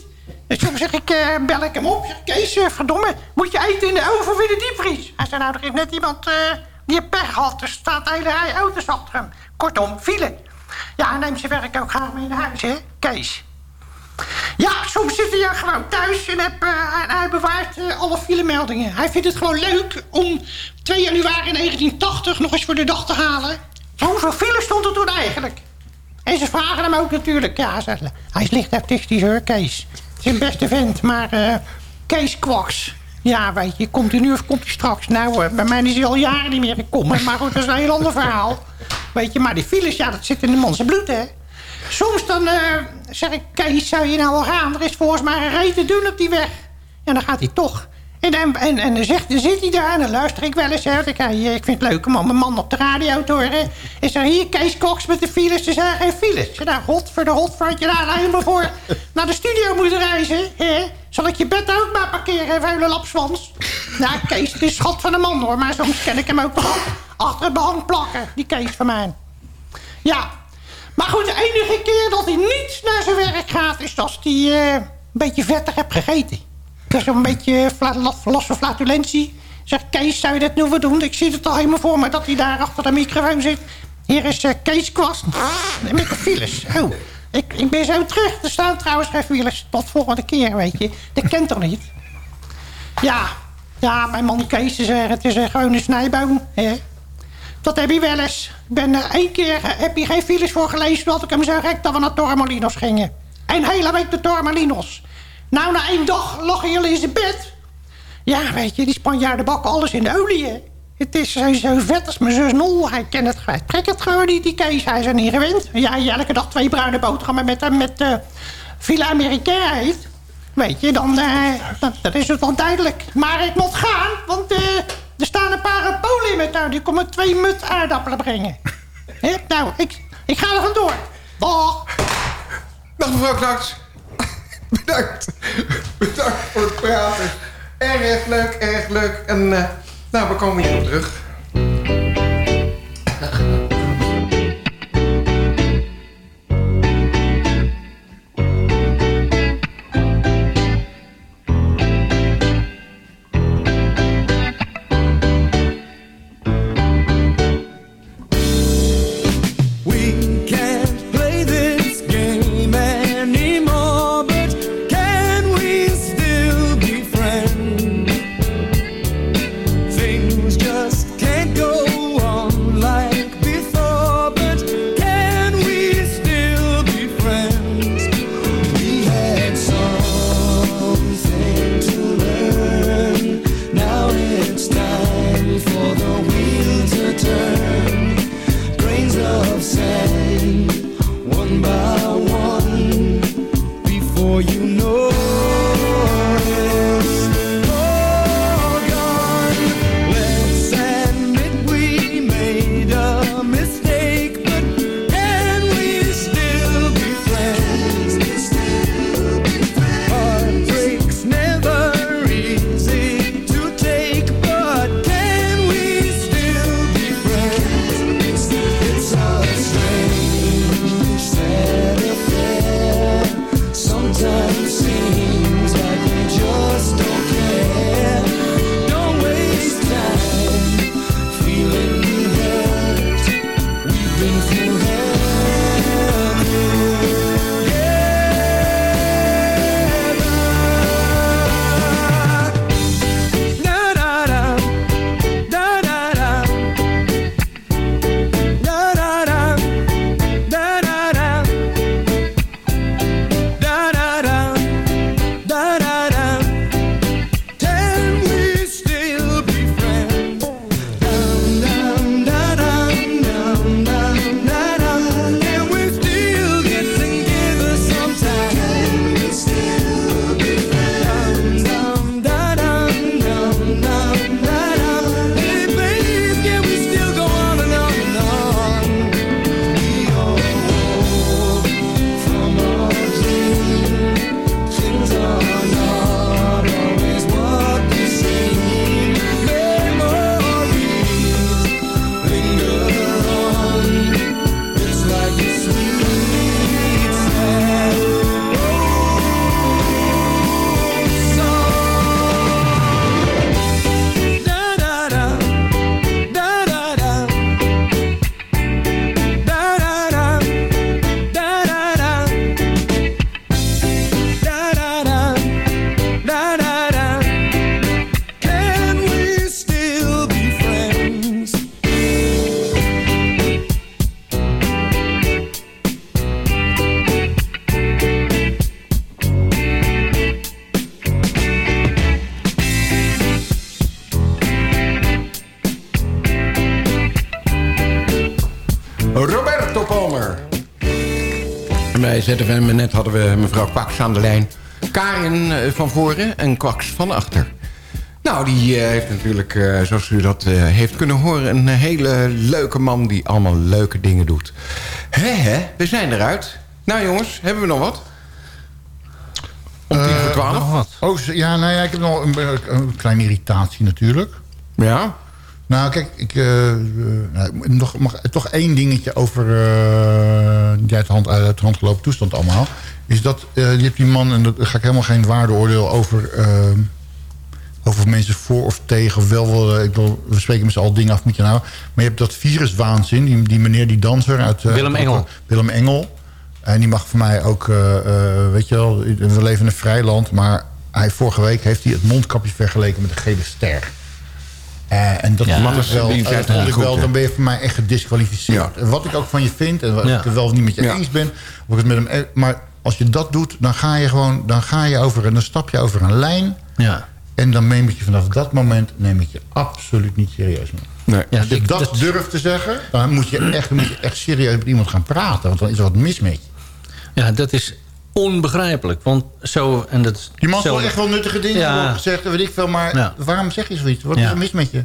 Soms zeg ik, eh, bel ik hem op. Zeg, Kees, eh, verdomme, moet je eten in de oven of in de diepvries? Hij zei, nou, er is net iemand eh, die een pech had. Er staat een rij auto's achter hem. Kortom, file. Ja, hij neemt zijn werk ook graag mee naar huis, hè, Kees. Ja, soms zit hij gewoon thuis en, en hij bewaart alle filemeldingen. Hij vindt het gewoon leuk om 2 januari 1980 nog eens voor de dag te halen. Hoeveel file stond er toen eigenlijk? En ze vragen hem ook natuurlijk. Ja, hij is licht autistisch hoor, Kees. Zijn beste vent, maar eh, Kees Kwaks. Ja, weet je, komt hij nu of komt hij straks? Nou, eh, bij mij is hij al jaren niet meer gekomen. Maar goed, dat is een heel ander verhaal. Weet je, maar die files, ja, dat zit in de man zijn bloed, hè. Soms dan eh, zeg ik, Kees, zou je nou wel gaan? Er is volgens mij een reet te doen op die weg. En dan gaat hij toch. En, en, en, en dan, zegt, dan zit hij daar en dan luister ik wel eens. Hè, ik, hey, ik vind het leuk om mijn man op de radio te horen. Is er hier Kees Cox met de files? Er zijn geen files. Nou, hot voor de hot voor je daar helemaal voor [LAUGHS] naar de studio moet reizen. Hè? Zal ik je bed ook maar parkeren, vuile lapswans? [LAUGHS] Nou, Kees, het is schat van een man hoor. Maar soms ken ik hem ook wel achter het behang plakken. Die Kees van mij. Ja, maar goed, de enige keer dat hij niet naar zijn werk gaat... is als hij eh, een beetje vettig heeft gegeten. Een beetje van flatulentie. Zegt Kees, zou je dat nu wel doen? Ik zie het al helemaal voor me dat hij daar achter de microfoon zit. Hier is eh, Kees Kwast. Met de files. Oh, ik, ik ben zo terug. Er staan trouwens geen files. Tot volgende keer, weet je. Dat kent toch niet? Ja, ja, mijn man Kees is er. Het is een gewone snijboom. Hè? Dat heb je wel eens. Ik ben er één keer, eh, heb je geen files voor gelezen... dat ik hem zo gek dat we naar Tormelinos gingen. Een hele week naar Tormelinos. Nou, na één dag lagen jullie in zijn bed. Ja, weet je, die Spanjaarden bakken alles in de olie, hè. Het is zo, zo vet als mijn zus Nol. Hij kent het, hij trekt het gewoon niet, die Kees. Hij is er niet gewend. Ja, je elke dag twee bruine boterhammen met, met uh, Villa Americain eet. Weet je, dan, uh, dan, dan is het wel duidelijk. Maar ik moet gaan, want uh, er staan een paar Polen in mijn tuin. Die komen twee mut aardappelen brengen. [LAUGHS] He? Nou, ik, ik ga er vandoor. Dag. Dag mevrouw Knaks. Bedankt. Bedankt voor het praten. Erg leuk, erg leuk. En uh, nou, we komen hier op terug. En ZFM net hadden we mevrouw Kwaks aan de lijn. Karin eh, van voren en Kwaks van achter. Nou, die eh, heeft natuurlijk, eh, zoals u dat heeft kunnen horen... een hele leuke man die allemaal leuke dingen doet. Hé, hè, we zijn eruit. Nou jongens, hebben we nog wat? Om tien voor twaalf? Oh, ja, nou ja, ik heb nog een, een kleine irritatie natuurlijk. Ja? Nou, kijk, ik, eh, eh, nou, nog, mag, toch één dingetje over eh, die uit de, hand, uit de hand gelopen toestand allemaal. Is dat, je hebt die man, en daar ga ik helemaal geen waardeoordeel over... over mensen voor of tegen, wel, ik wil, we spreken met z'n al dingen af, moet je nou. Maar je hebt dat viruswaanzin, die, die meneer, die danser uit... Willem Engel. Willem Engel. En die mag voor mij ook, weet je wel, we leven in een vrij land, maar hij, vorige week heeft hij het mondkapje vergeleken met een gele ster. Eh, en dat Ja, dat ik is- wel, eh, dat vond ik wel hè? dan ben je voor mij echt gedisqualificeerd. En wat ik ook van je vind, en wat Ja. ik het wel niet met je Ja. eens ben, of ik het met hem, maar als je dat doet, dan ga je gewoon, dan ga je over, en dan stap je over een lijn. Ja. En dan neem ik je vanaf dat moment neem ik je absoluut niet serieus meer. Nee. Als je dat, durft te zeggen, dan moet je, echt, dan moet je echt serieus met iemand gaan praten. Want dan is er wat mis met je. Ja, dat is onbegrijpelijk. Want zo... En dat, Die man zal echt wel nuttige dingen Ja. gezegd, weet ik veel. Maar Ja. waarom zeg je zoiets? Wat is er mis met je?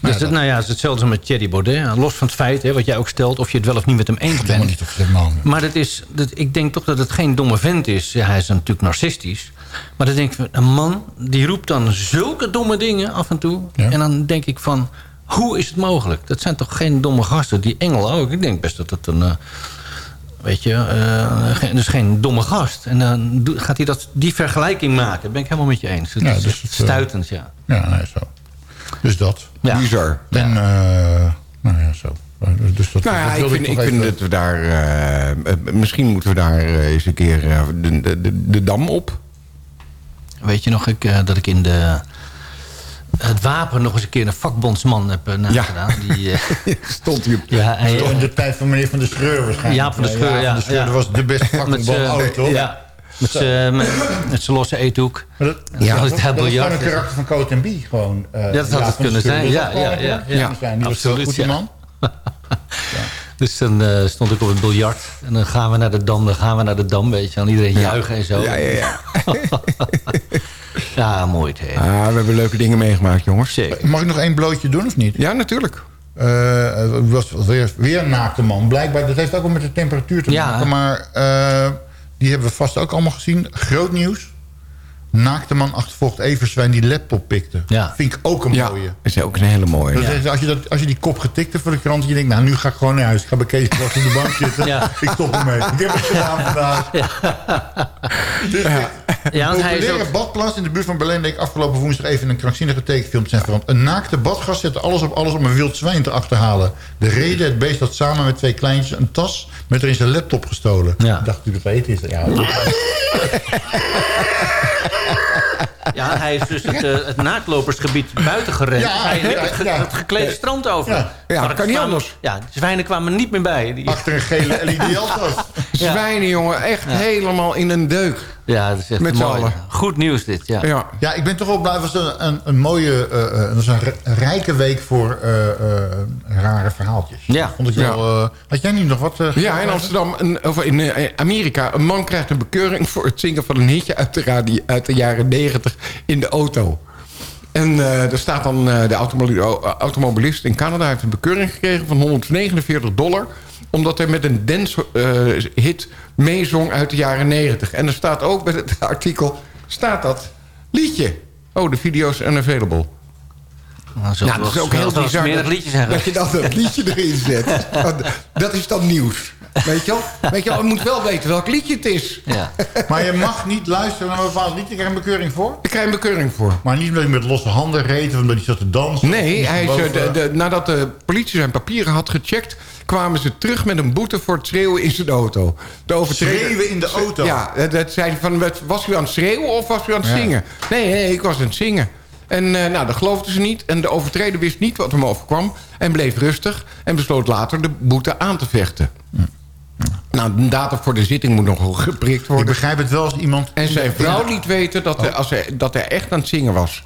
Dus Nou, dat, nou ja, het is hetzelfde met Thierry Baudet. Los van het feit, hè, wat jij ook stelt... of je het wel of niet met hem eens bent. niet of. Maar dat is, dat, ik denk toch dat het geen domme vent is. Ja, hij is natuurlijk narcistisch. Maar dan denk ik, een man die roept dan zulke domme dingen af en toe. En dan denk ik van, hoe is het mogelijk? Dat zijn toch geen domme gasten? Die Engel ook. Ik denk best dat het een... eh, weet je, eh, dus geen domme gast. En dan gaat hij dat, die vergelijking maken. Dat ben ik helemaal met je eens. Dat Ja, is dus het, eh, stuitend, ja. Ja, nee, zo. Dus dat. Ja. Bizar. En, eh, nou ja, zo. Dus dat, Nou ja, dat ik vind, ik vind dat we daar... misschien moeten we daar eens een keer de, de, de, de dam op. Weet je nog ik, eh, dat ik in de, het wapen nog eens een keer een vakbondsman heb uh, nagedaan? Die, uh, [LAUGHS] Stond hij op. Ja, hij, in de tijd van meneer Van der Scheur waarschijnlijk. Ja, Van der Scheur, ja. Van der Scheur, ja. Dat was de beste Met vakbond z'n- ooit, toch? Ja, met zijn met, met zijn losse eethoek. Maar dat, En ja, dat, het dat was gewoon een karakter van Coat B. Gewoon, uh, Ja, dat had het kunnen zijn. Ja, ja, ja, ja, absoluut, man. [LAUGHS] Dus dan eh, stond ik op het biljart. En dan gaan we naar de Dam, dan gaan we naar de Dam, weet je. En iedereen Ja. juichen en zo. Ja, ja, ja. [LAUGHS] ja, mooi. Hè. Ah, we hebben leuke dingen meegemaakt, jongens. Zeker. Mag ik nog één blootje doen of niet? Ja, natuurlijk. Eh, het was weer, weer een naakte man. Blijkbaar, dat heeft ook wel met de temperatuur te Ja. maken. Maar eh, die hebben we vast ook allemaal gezien. Groot nieuws. Naakte man achtervolgt Everswijn die laptop pikte. Ja. Vind ik ook een Ja, mooie. dat is ook een hele mooie. Is- als, je dat, als je die kop getikt hebt voor de krant... en je denkt, nou, nu ga ik gewoon naar huis. Ik ga bij Kees Kwaks op de bank zitten. Ja. Ik stop ermee. Ik heb het gedaan vandaag. Dus Ja, is populaire ook... badplaats in de buurt van Berlijn... deed afgelopen woensdag even in een krankzinnige tekenfilm te zijn veranderd. Een naakte badgast zette alles op alles om een wild zwijn te achterhalen. De reden, het beest had samen met twee kleintjes een tas... met erin zijn laptop gestolen. Ja. Ik dacht natuurlijk dat eten is. Ja, Ja, hij is dus het, eh, het naaktlopersgebied buiten gerend. Ja, hij liep het, ge- ja. het geklede strand over. Ja. Kan niet kwamen- anders. Ja, de zwijnen kwamen niet meer bij. Die- achter een gele LED-tas. Zwijnen, jongen. Echt helemaal in een deuk. Ja, dat is echt Met z'n mooi. allen. Goed nieuws dit, ja. Ja. Ja, ik ben toch wel blij. Het was een, een, een mooie, eh, eh, het was een ri- rijke week voor eh, eh, rare verhaaltjes. Ja. Vond ik Ja. wel, eh, had jij niet nog wat? eh, Ja, in Amsterdam, een, of in eh, Amerika... een man krijgt een bekeuring voor het zingen van een hitje... uit de, radio, uit de jaren 90 in de auto. En eh er staat dan eh, de automobili- automobilist in Canada... heeft een bekeuring gekregen van 149 dollar... omdat hij met een dance-hit meezong uit de jaren 90. En er staat ook bij het [LAUGHS] artikel... staat dat liedje. Oh, de video is unavailable. Nou, zo dat is ook heel bizar meer dat, dat je dan dat liedje [LAUGHS] erin zet. dat is dan nieuws. Weet je wel? Weet je wel, je moet wel weten welk liedje het is. Ja. Maar je mag niet luisteren naar een bepaald lied. Ik krijg een bekeuring voor. Ik krijg een bekeuring voor. Maar niet omdat je met losse handen reed... of omdat hij zat te dansen. Nee, hij is, eh, de, de- nadat de politie zijn papieren had gecheckt... kwamen ze terug met een boete voor het schreeuwen in zijn auto. De overtreder- Schreeuwen in de auto? Ja, dat- dat zei hij van, wat- was u aan het schreeuwen of was u aan het Ja. zingen? Nee, nee, ik was aan het zingen. En eh, nou, dat geloofden ze niet. En de overtreder wist niet wat hem overkwam. En bleef rustig. En besloot later de boete aan te vechten. Nou, de datum voor de zitting moet nog geprikt Ik worden. begrijp het wel als iemand... En zijn vrouw liet weten dat, hij, als hij, dat hij echt aan het zingen was.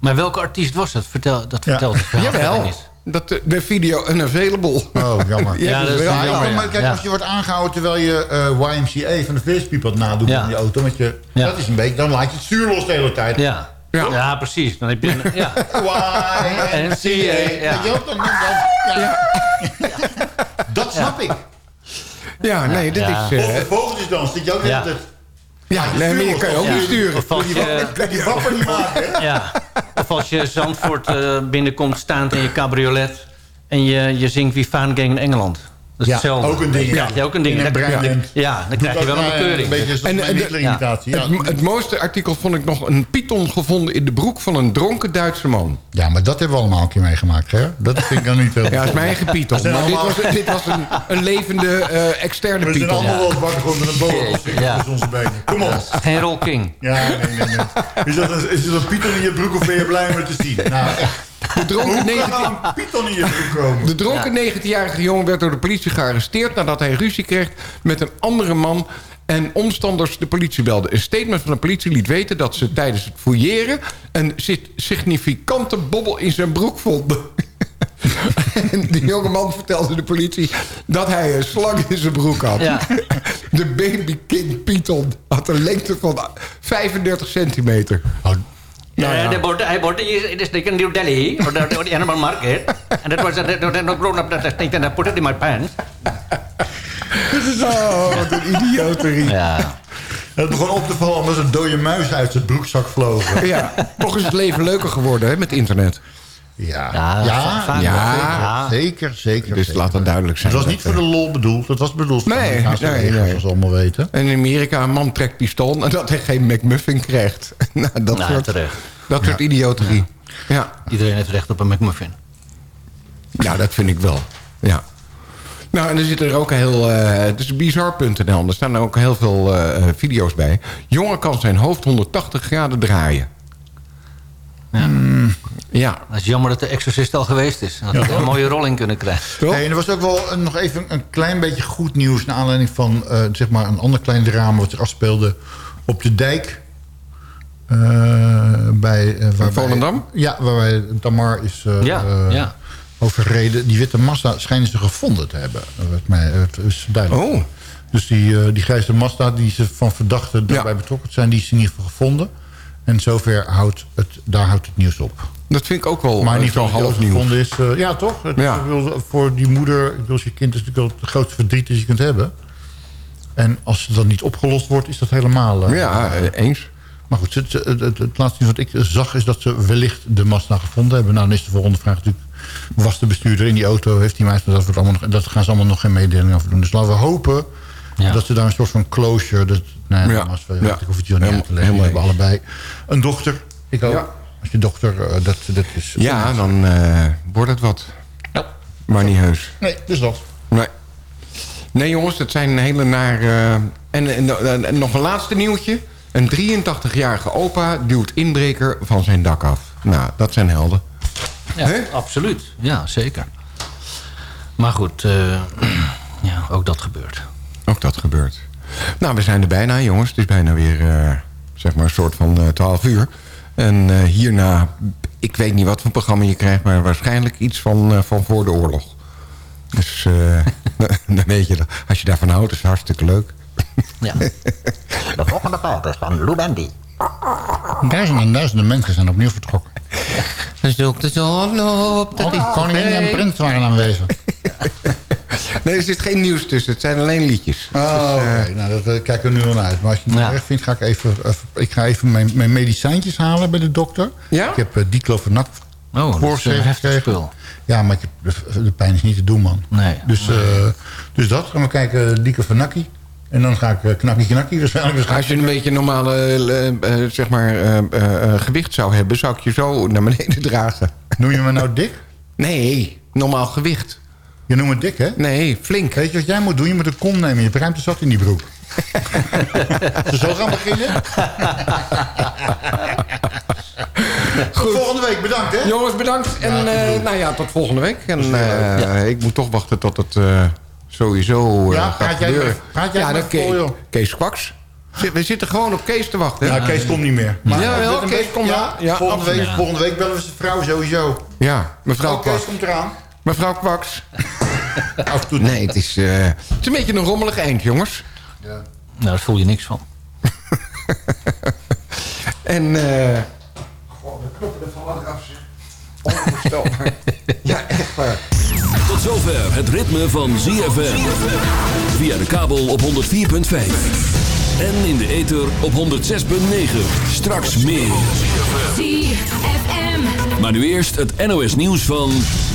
Maar welke artiest was dat? Vertel, dat Ja. vertelt het [LAUGHS] verhaal Jawel, niet. Dat de, de video unavailable. Oh, jammer. [LAUGHS] Ja, dat is Ja, wel ja, jammer, maar kijk, Ja. als je wordt aangehouden terwijl je eh, YMCA van de Village People nadoet Ja. in die auto, met je, Ja. dat is een beetje, dan laat je het stuur los de hele tijd. Ja. Ja. Ja. precies. Dan heb je een, ja. [LAUGHS] YMCA. [LAUGHS] Ja. Dat snap ik. Ja, nee, dit Ja. is... Of eh, de vogeltjesdans, dat je ook Ja. Ja, nee, maar je kan je ook niet sturen. Of als Die, je, die wapper niet maken, ja. of als je Zandvoort eh, binnenkomt staand in je cabriolet... en je, je zingt wie Gang in Engeland. Dat is Ja, hetzelfde. ook een ding, ja. krijg je ook een ding. Ja, dan krijg je wel een bekeuring. Een beetje En- en. Het, het mooiste artikel vond ik nog een python gevonden in de broek van een dronken Duitse man. ja, maar dat hebben we allemaal een keer meegemaakt, hè? Dat vind ik dan niet... Ja, dat is mijn eigen python. Maar dit was, dit was een, een levende eh, externe We zijn python. allemaal wel wakker geworden met een boog Ja. tussen onze benen. Kom op. Geen Roll King. Ja, nee, nee, nee. Is dat een, is dat een python in je broek of ben je blij om het te zien? Nou, echt. De dronken, Hoe 19 kan een python in je broek komen? de dronken 19-jarige jongen werd door de politie gearresteerd... nadat hij ruzie kreeg met een andere man en omstanders de politie belden. Een statement van de politie liet weten dat ze tijdens het fouilleren... een si- significante bobbel in zijn broek vonden. [LAUGHS] En die jonge man vertelde de politie dat hij een slang in zijn broek had. Ja. De baby king python had een lengte van 35 centimeter. Ja. Uh, they bought, I bought it snake in New Delhi, or the, or the animal market. And that was uh, that, that, grown up that snake and I put it in my pants. Dit is oh, wat een idioterie. Ja. Het begon op te vallen omdat een dode muis uit zijn broekzak vlogen. Ja, toch is het leven leuker geworden hè, met internet. Ja, Ja, ja, zeker, zeker. Dus zeker. laat dat duidelijk zijn. Het was niet voor de lol bedoeld. Het was bedoeld voor Nee, de Amerikaanse nee, regels, nee. zoals we allemaal weten. En in Amerika een man trekt pistool nadat hij geen McMuffin krijgt. [LAUGHS] nou, dat Nou, soort, terecht. dat soort idioterie. Ja. Iedereen heeft recht op een McMuffin. ja, dat vind ik wel. Ja. Nou, en er zitten er ook heel... eh het is bizar.nl. Er staan er ook heel veel eh, video's bij. Jongen kan zijn hoofd 180 graden draaien. Ja. Ja. Het is jammer dat de exorcist al geweest is. Had hij een mooie rol in kunnen krijgen. Hey, en er was ook wel een- nog even een klein beetje goed nieuws... naar aanleiding van eh, zeg maar een ander klein drama... wat zich afspeelde op de dijk. eh, bij, eh, waarbij, Volendam? Ja, waarbij Tamar is... eh, Ja, eh, ja. overreden. Die witte Mazda schijnen ze gevonden te hebben. Wat mij, het is duidelijk. Oh. Dus die, die grijze Mazda die ze van verdachten daarbij betrokken zijn... die is in ieder geval gevonden. En zover houdt het, daar houdt het nieuws op. Dat vind ik ook wel Maar eh, niet zo zo half nieuws. gevonden is. eh, ja, toch? Het, Ja. bedoel, voor die moeder, ik bedoel, je kind is natuurlijk wel het grootste verdriet dat je kunt hebben. En als dan niet opgelost wordt, is dat helemaal... eh, Ja, eh, eens. Maar goed, het, het, het, het laatste wat ik zag is dat ze wellicht de Mazda gevonden hebben. Nou, dan is de volgende vraag natuurlijk... Was de bestuurder in die auto? Heeft hij mij dat, wordt allemaal nog, dat gaan ze allemaal nog geen mededeling over doen. Dus laten we hopen dat ze daar een soort van closure... Dat, nou ja, ik hoef het je niet Helemaal- uit te leggen. We hebben allebei een dochter. Ik ook. Ja. Als je dochter, eh, dat, dat is... Ja, dan eh, wordt het wat. Maar niet heus. Nee, dus dat. Nee. Nee jongens, dat zijn hele naar... eh, en, en, en nog een laatste nieuwtje. Een 83-jarige opa duwt inbreker van zijn dak af. Nou, dat zijn helden. Ja, absoluut. Ja, zeker. Maar goed, eh, [CLEARS THROAT] ja, ook dat gebeurt. Ook dat gebeurt. Nou, we zijn er bijna, jongens. Het is bijna weer, eh, zeg maar, een soort van eh 12 uur. En eh, hierna, ik weet niet wat voor programma je krijgt... maar waarschijnlijk iets van, eh, van voor de oorlog. Dus eh, [LAUGHS] dan weet je, dat. als je daarvan houdt, is het hartstikke leuk. Ja. [LAUGHS] De volgende foto is van Lou Bendy. Duizenden en duizenden mensen zijn opnieuw vertrokken. [LAUGHS] Zoek de zon op. Dat is Koningin en prins waren aanwezig. [LAUGHS] Nee, er zit geen nieuws tussen. Het zijn alleen liedjes. Oh, Dus, eh, nou, dat eh, kijken we nu naar uit. Maar als je het niet erg vindt, ga ik even, even- ik ga even mijn, mijn medicijntjes halen bij de dokter. Ja? Ik heb uh, diclofenac Oh, dat is voorgeschreven een heftig gekregen. spul. Ja, maar heb, de, pijn is niet te doen, man. Nee. Dus, dus dat. Gaan we kijken, diclofenackie. En dan ga ik uh, knakkie knakkie waarschijnlijk. Als je een beetje normale eh, zeg maar, gewicht zou hebben... zou ik je zo naar beneden [LAUGHS] dragen. Noem je me nou dik? Nee, normaal gewicht. Je noemt me dik, hè? Nee, flink. Weet je wat jij moet doen? Je moet een kom nemen. Je hebt ruimte zat in die broek. [LAUGHS] Zullen we zo gaan beginnen? Tot volgende week. Bedankt, hè? Jongens, bedankt. En eh, nou ja, tot volgende week. En eh, ik moet toch wachten tot het eh, sowieso eh, Ja, gaat praat jij gebeuren. maar- praat jij ja, dat Kees, joh. Kees Kwaks. We zitten gewoon op Kees te wachten. hè? Ja, Kees komt niet meer. Maar Ja, wel, Kees komt ja, wel. Ja, volgende, week, volgende week bellen we zijn vrouw sowieso. Ja, mevrouw Oh, Kees komt eraan. Mevrouw Kwaks. [LAUGHS] Af en toe. Nee, het is, eh, het is een beetje een rommelig eind, jongens. Ja. Nou, daar voel je niks van. [LAUGHS] En... eh Goh, de knoppen er zeg. Onvoorstelbaar. [LAUGHS] ja, echt waar. Tot zover het ritme van ZFM. Via de kabel op 104.5. En in de ether op 106.9. Straks meer. ZFM. Maar nu eerst het NOS nieuws van...